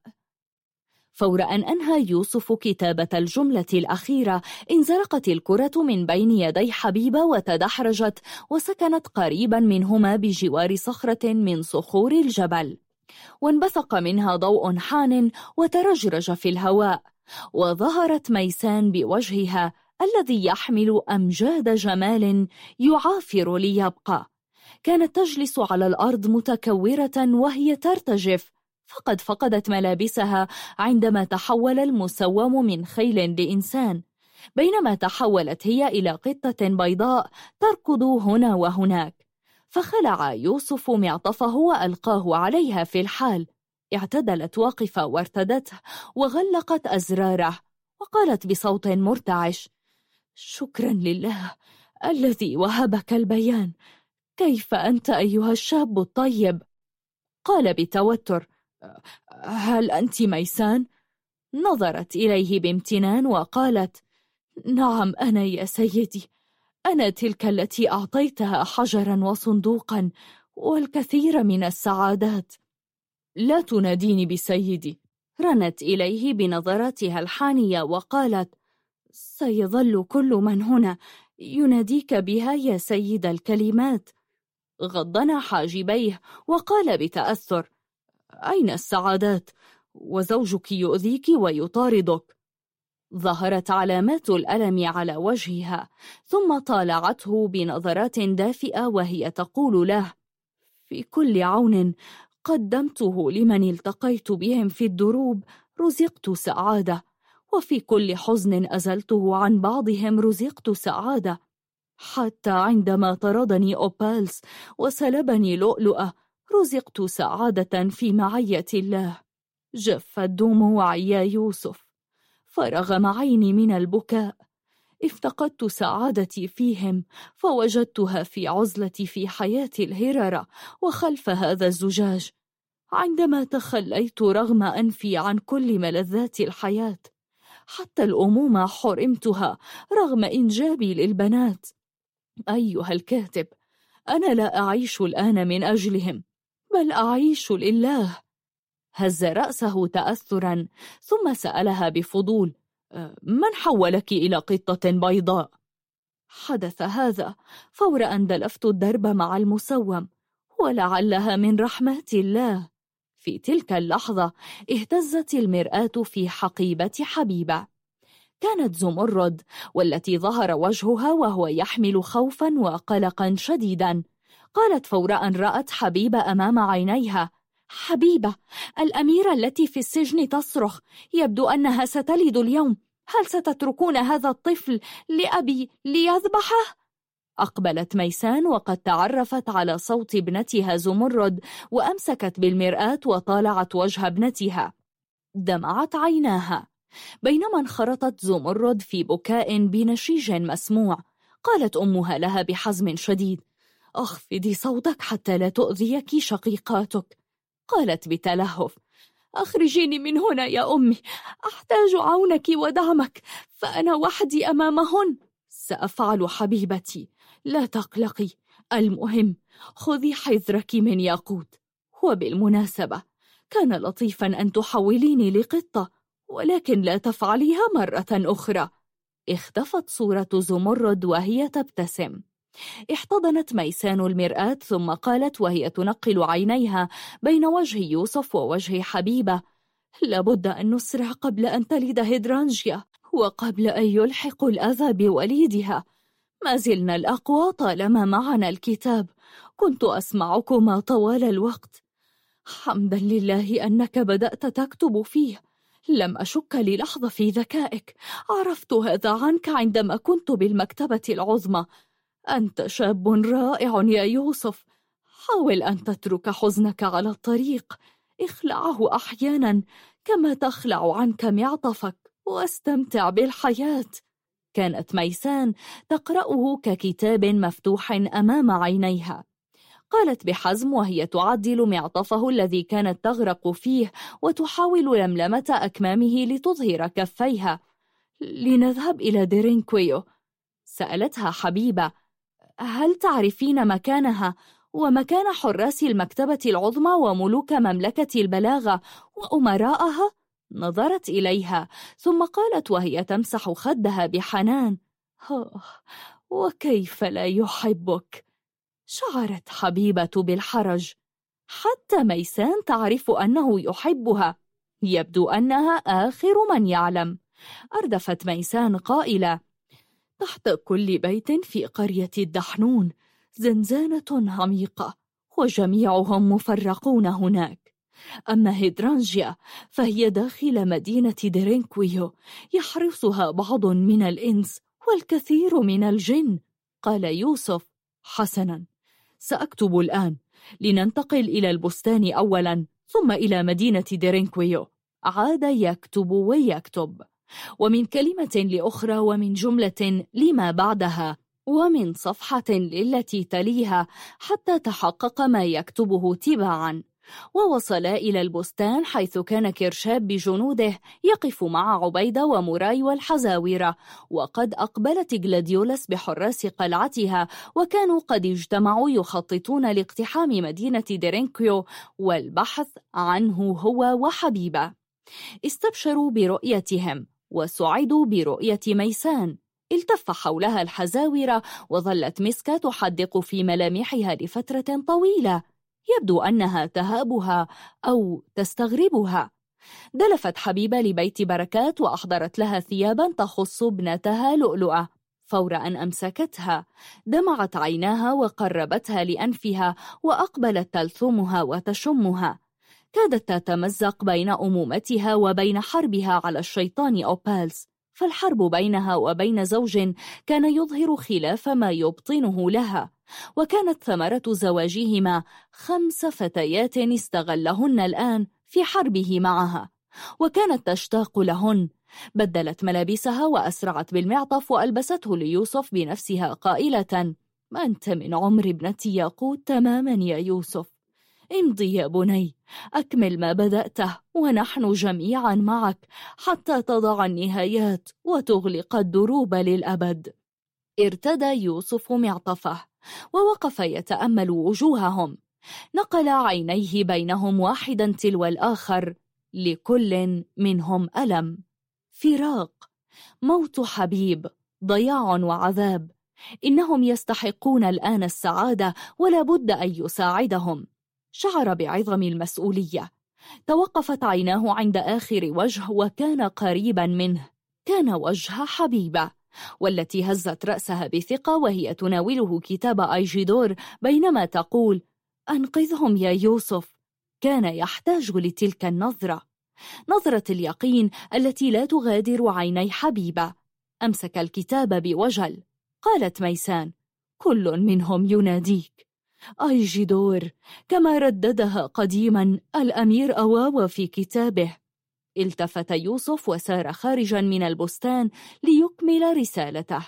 فور أن أنهى يوسف كتابة الجملة الأخيرة انزلقت الكرة من بين يدي حبيبة وتدحرجت وسكنت قريبا منهما بجوار صخرة من صخور الجبل. وانبثق منها ضوء حان وترجرج في الهواء وظهرت ميسان بوجهها الذي يحمل أمجاد جمال يعافر ليبقى. كانت تجلس على الأرض متكورة وهي ترتجف فقد فقدت ملابسها عندما تحول المسوم من خيل لإنسان. بينما تحولت هي إلى قطة بيضاء تركض هنا وهناك. فخلع يوسف معطفه وألقاه عليها في الحال. اعتدلت واقفة وارتدته وغلقت أزراره وقالت بصوت مرتعش شكرا لله الذي وهبك البيان. كيف أنت أيها الشاب الطيب؟ قال بتوتر. هل أنت ميسان؟ نظرت إليه بامتنان وقالت نعم أنا يا سيدي. أنا تلك التي أعطيتها حجرا وصندوقا والكثير من السعادات. لا تناديني بسيدي. رنت إليه بنظراتها الحانية وقالت سيظل كل من هنا. يناديك بها يا سيد الكلمات. غضنا حاجبيه وقال بتأثر. أين السعادات؟ وزوجك يؤذيك ويطاردك. ظهرت علامات الألم على وجهها ثم طالعته بنظرات دافئة وهي تقول له في كل عون قدمته لمن التقيت بهم في الدروب رزقت سعادة. وفي كل حزن أزلته عن بعضهم رزقت سعادة. حتى عندما طردني أوبالس وسلبني لؤلؤة رزقت سعادة في معية الله. جفت دموعي يا يوسف. فرغم عيني من البكاء. افتقدت سعادتي فيهم فوجدتها في عزلتي في حياة الهررة وخلف هذا الزجاج. عندما تخليت رغم أنفي عن كل ملذات الحياة حتى الأمومة حرمتها رغم إنجابي للبنات. أيها الكاتب أنا لا أعيش الآن من أجلهم بل أعيش لله. هز رأسه تأثرا ثم سألها بفضول أه، من حولك إلى قطة بيضاء؟ حدث هذا فور أن دلفت الدرب مع المسوم ولعلها من رحمات الله. في تلك اللحظة اهتزت المرآة في حقيبة حبيبة. كانت زمرد والتي ظهر وجهها وهو يحمل خوفا وقلقا شديدا. قالت فور أن رأت حبيبة أمام عينيها. حبيبة الأميرة التي في السجن تصرخ يبدو أنها ستلد اليوم. هل ستتركون هذا الطفل لأبي ليذبحه؟ أقبلت ميسان وقد تعرفت على صوت ابنتها زمرد وأمسكت بالمرآة وطالعت وجه ابنتها. دمعت عيناها. بينما انخرطت زمرد في بكاء بنشيج مسموع. قالت أمها لها بحزم شديد أخفضي صوتك حتى لا تؤذيك شقيقاتك. قالت بتلهف أخرجيني من هنا يا أمي أحتاج عونك ودعمك فأنا وحدي أمامهن. سأفعل حبيبتي. لا تقلقي. المهم خذي حذرك من ياقوت. وبالمناسبة كان لطيفا أن تحوليني لقطة ولكن لا تفعليها مرة أخرى. اختفت صورة زمرد وهي تبتسم. احتضنت ميسان المرآة ثم قالت وهي تنقل عينيها بين وجه يوسف ووجه حبيبة لابد أن نسرع قبل أن تلد هيدرانجيا وقبل أن يلحق الأذى بوليدها. ما زلنا الأقوى طالما معنا الكتاب. كنت أسمعكما طوال الوقت. حمدا لله أنك بدأت تكتب فيه. لم أشك للحظة في ذكائك. عرفت هذا عنك عندما كنت بالمكتبة العظمى. أنت شاب رائع يا يوسف. حاول أن تترك حزنك على الطريق. اخلعه أحيانا كما تخلع عنك معطفك. واستمتع بالحياة. كانت ميسان تقرأه ككتاب مفتوح أمام عينيها. قالت بحزم وهي تعدل معطفه الذي كانت تغرق فيه وتحاول لملمة أكمامه لتظهر كفيها. لنذهب إلى ديرينكويو سألتها حبيبة. هل تعرفين مكانها؟ ومكان حراس المكتبة العظمى وملوك مملكة البلاغة وأمراءها؟ نظرت إليها ثم قالت وهي تمسح خدها بحنان. آه، وكيف لا يحبك؟ شعرت حبيبة بالحرج. حتى ميسان تعرف أنه يحبها. يبدو أنها آخر من يعلم. أردفت ميسان قائلة. تحت كل بيت في قرية الدحنون زنزانة عميقة وجميعهم مفرقون هناك. أما هيدرانجيا فهي داخل مدينة ديرينكويو يحرسها بعض من الإنس والكثير من الجن قال يوسف حسنا. سأكتب الآن. لننتقل إلى البستان أولا ثم إلى مدينة ديرينكويو عاد يكتب ويكتب. ومن كلمة لأخرى ومن جملة لما بعدها ومن صفحة للتي تليها حتى تحقق ما يكتبه تباعا. ووصل إلى البستان حيث كان كرشاب بجنوده يقف مع عبيدة وموراي والحزاورة وقد أقبلت جلاديولاس بحراس قلعتها وكانوا قد اجتمعوا يخططون لاقتحام مدينة ديرينكيو والبحث عنه هو وحبيبة. استبشروا برؤيتهم وسعدوا برؤية ميسان. التف حولها الحزاورة وظلت مسكة تحدق في ملامحها لفترة طويلة. يبدو أنها تهابها أو تستغربها. دلفت حبيبة لبيت بركات وأحضرت لها ثيابا تخص ابنتها لؤلؤة. فور أن أمسكتها دمعت عيناها وقربتها لأنفها وأقبلت تلثمها وتشمها. كادت تتمزق بين أمومتها وبين حربها على الشيطان أوبالز فالحرب بينها وبين زوج كان يظهر خلاف ما يبطنه لها. وكانت ثمرة زواجهما خمس فتيات استغلهن الآن في حربه معها وكانت تشتاق لهن. بدلت ملابسها وأسرعت بالمعطف وألبسته ليوسف بنفسها قائلة ما أنت من عمر ابنتي ياقوت تماما يا يوسف؟ امضي يا بني أكمل ما بدأته ونحن جميعا معك حتى تضع النهايات وتغلق الدروب للأبد. ارتدى يوسف معطفه ووقف يتأمل وجوههم. نقل عينيه بينهم واحدا تلو الآخر لكل منهم ألم. فراق موت حبيب ضياع وعذاب. إنهم يستحقون الآن السعادة ولا بد أن يساعدهم. شعر بعظم المسؤولية. توقفت عيناه عند آخر وجه وكان قريبا منه. كان وجه حبيبه. والتي هزت رأسها بثقة وهي تناوله كتاب أيجيدور بينما تقول أنقذهم يا يوسف. كان يحتاج لتلك النظرة. نظرة اليقين التي لا تغادر عيني حبيبة. أمسك الكتاب بوجل. قالت ميسان كل منهم يناديك. أيجيدور كما رددها قديما الأمير أواوا في كتابه. التفت يوسف وسار خارجا من البستان ليكمل رسالته.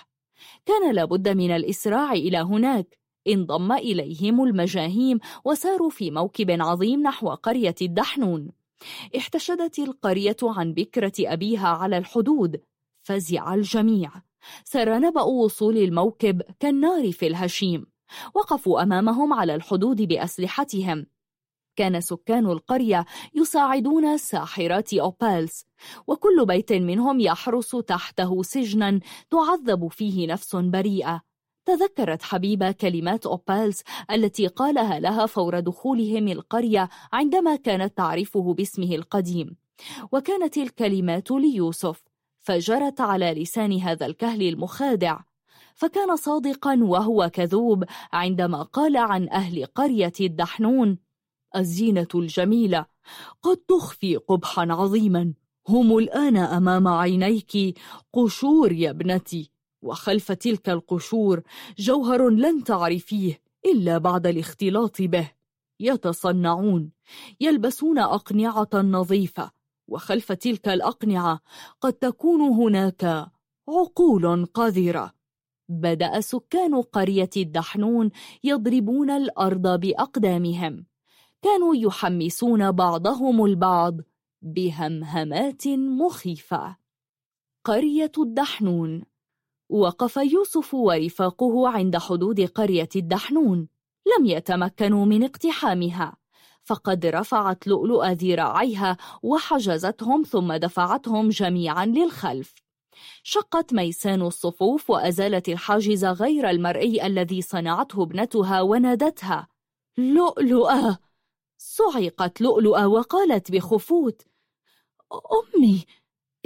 كان لابد من الإسراع إلى هناك. انضم إليهم المجاهيم وساروا في موكب عظيم نحو قرية الدحنون. احتشدت القرية عن بكرة أبيها على الحدود. فزع الجميع. سار نبأ وصول الموكب كالنار في الهشيم. وقفوا أمامهم على الحدود بأسلحتهم. كان سكان القرية يساعدون ساحرات أوبالس وكل بيت منهم يحرس تحته سجنا تعذب فيه نفس بريئة. تذكرت حبيبة كلمات أوبالس التي قالها لها فور دخولهم القرية عندما كانت تعرفه باسمه القديم. وكانت الكلمات ليوسف فجرت على لسان هذا الكهل المخادع. فكان صادقا وهو كذوب عندما قال عن أهل قرية الدحنون الزينة الجميلة. قد تخفي قبحا عظيما. هم الآن أمام عينيك. قشور يا ابنتي. وخلف تلك القشور جوهر لن تعرفيه إلا بعد الاختلاط به. يتصنعون. يلبسون أقنعة نظيفة. وخلف تلك الأقنعة قد تكون هناك عقول قذرة. بدأ سكان قرية الدحنون يضربون الأرض بأقدامهم. كانوا يحمسون بعضهم البعض بهمهمات مخيفة. قرية الدحنون. وقف يوسف ورفاقه عند حدود قرية الدحنون. لم يتمكنوا من اقتحامها. فقد رفعت لؤلؤ ذراعيها وحجزتهم ثم دفعتهم جميعا للخلف. شقت ميسان الصفوف وأزالت الحاجز غير المرئي الذي صنعته ابنتها ونادتها لؤلؤة! صعقت لؤلؤة وقالت بخفوت أمي!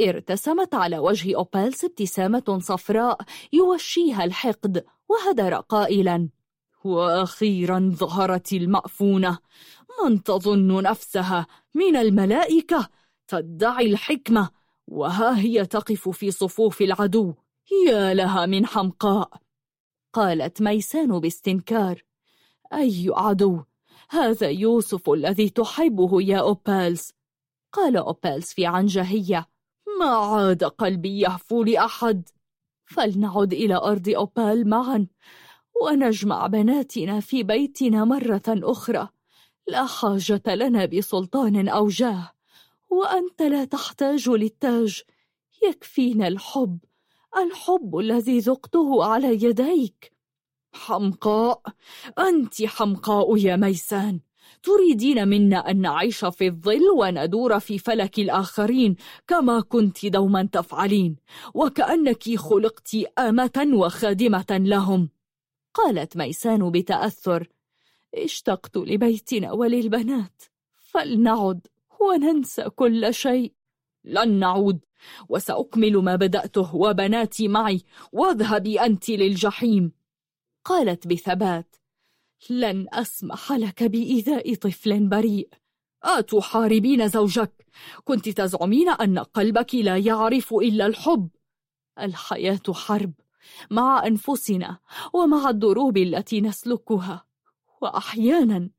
ارتسمت على وجه أوبالس ابتسامة صفراء يوشيها الحقد وهدر قائلا وأخيرا ظهرت المأفونة من تظن نفسها من الملائكة؟ تدعي الحكمة وها هي تقف في صفوف العدو يا لها من حمقاء. قالت ميسان باستنكار أي عدو؟ هذا يوسف الذي تحبه يا أوبالس قال أوبالس في عنجهية ما عاد قلبي يهفو لأحد. فلنعد إلى أرض أوبال معا ونجمع بناتنا في بيتنا مرة أخرى. لا حاجة لنا بسلطان أو جاه وأنت لا تحتاج للتاج. يكفينا الحب الحب الذي ذقته على يديك. حمقاء. أنت حمقاء يا ميسان. تريدين منا أن نعيش في الظل وندور في فلك الآخرين كما كنت دوما تفعلين وكأنك خلقت آمة وخادمة لهم. قالت ميسان بتأثر. اشتقت لبيتنا وللبنات. فلنعد وننسى كل شيء. لن نعود. وسأكمل ما بدأته وبناتي معي. واذهبي أنت للجحيم. قالت بثبات لن أسمح لك بإيذاء طفل بريء. أتحاربين زوجك. كنت تزعمين أن قلبك لا يعرف إلا الحب. الحياة حرب مع أنفسنا ومع الدروب التي نسلكها. وأحيانا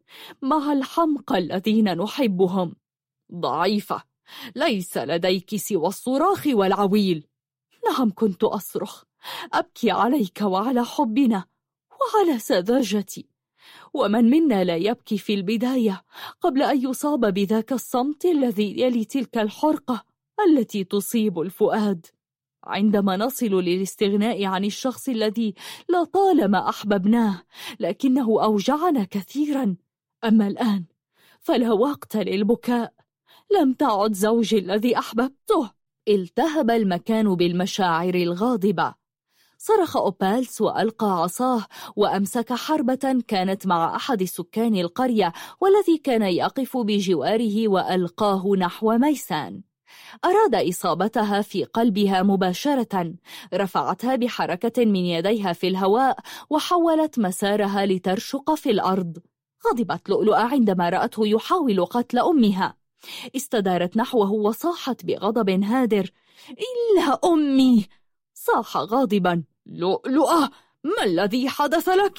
مع الحمقى الذين نحبهم. ضعيفة ليس لديك سوى الصراخ والعويل. نعم كنت أصرخ. أبكي عليك وعلى حبنا. وعلى سذاجتي. ومن منا لا يبكي في البداية قبل أن يصاب بذاك الصمت الذي يلي تلك الحرقة التي تصيب الفؤاد. عندما نصل للاستغناء عن الشخص الذي لا طالما أحببناه لكنه أوجعنا كثيرا. أما الآن فلا وقت للبكاء. لم تعد زوجي الذي أحببته. التهب المكان بالمشاعر الغاضبة. صرخ أوبالس وألقى عصاه وأمسك حربة كانت مع أحد سكان القرية والذي كان يقف بجواره وألقاه نحو ميسان. أراد إصابتها في قلبها مباشرة. رفعتها بحركة من يديها في الهواء وحولت مسارها لترشق في الأرض. غضبت لؤلؤة عندما رأته يحاول قتل أمها. استدارت نحوه وصاحت بغضب هادر. إلا أمي! صاح غاضبا. لؤلؤة ما الذي حدث لك؟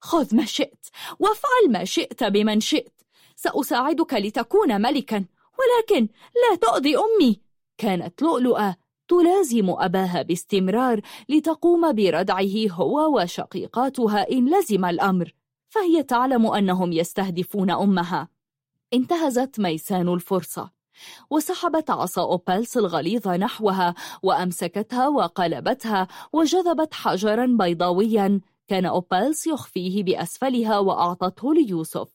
خذ ما شئت وافعل ما شئت بمن شئت. سأساعدك لتكون ملكا ولكن لا تؤذي أمي. كانت لؤلؤة تلازم أباها باستمرار لتقوم بردعه هو وشقيقاتها إن لزم الأمر. فهي تعلم أنهم يستهدفون أمها. انتهزت ميسان الفرصة. وسحبت عصا أوبالس الغليظة نحوها وأمسكتها وقلبتها وجذبت حجرا بيضاويا. كان أوبالس يخفيه بأسفلها وأعطته ليوسف.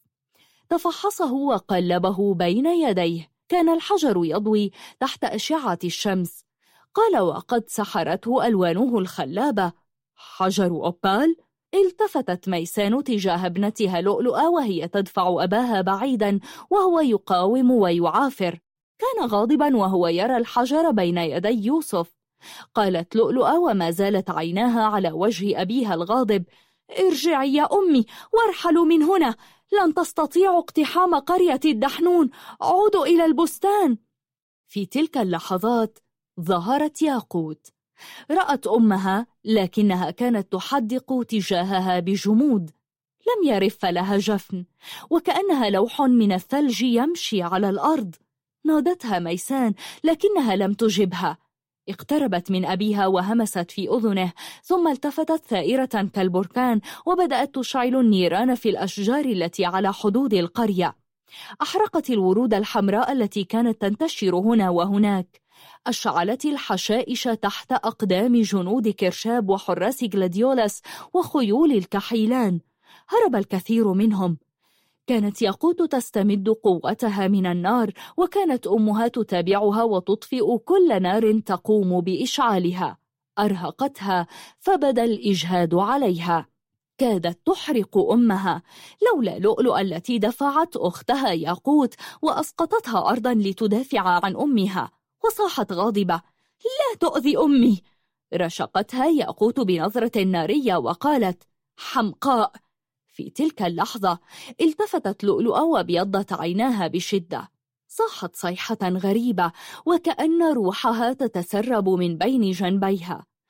تفحصه وقلبه بين يديه. كان الحجر يضوي تحت أشعة الشمس. قال وقد سحرته ألوانه الخلابة. حجر أوبال؟ التفتت ميسان تجاه ابنتها لؤلؤة وهي تدفع أباها بعيدا وهو يقاوم ويعافر. كان غاضبا وهو يرى الحجر بين يدي يوسف. قالت لؤلؤة وما زالت عيناها على وجه أبيها الغاضب ارجعي يا أمي وارحلوا من هنا لن تستطيعوا اقتحام قرية الدحنون عودوا إلى البستان. في تلك اللحظات ظهرت ياقوت. رأت أمها لكنها كانت تحدق تجاهها بجمود. لم يرف لها جفن وكأنها لوح من الثلج يمشي على الأرض. نادتها ميسان لكنها لم تجبها. اقتربت من أبيها وهمست في أذنه ثم التفتت ثائرة كالبركان وبدأت تشعل النيران في الأشجار التي على حدود القرية. أحرقت الورود الحمراء التي كانت تنتشر هنا وهناك. أشعلت الحشائش تحت أقدام جنود كرشاب وحراس جلاديولاس وخيول الكحيلان. هرب الكثير منهم. كانت ياقوت تستمد قوتها من النار وكانت أمها تتابعها وتطفئ كل نار تقوم بإشعالها. أرهقتها فبدأ الإجهاد عليها. كادت تحرق أمها. لولا لؤلؤ التي دفعت أختها ياقوت وأسقطتها أرضا لتدافع عن أمها. وصاحت غاضبة. لا تؤذي أمي! رشقتها ياقوت بنظرة نارية وقالت حمقاء! في تلك اللحظة التفتت لؤلؤة وابيضت عيناها بشدة. صاحت صيحة غريبة وكأن روحها تتسرب من بين جنبيها.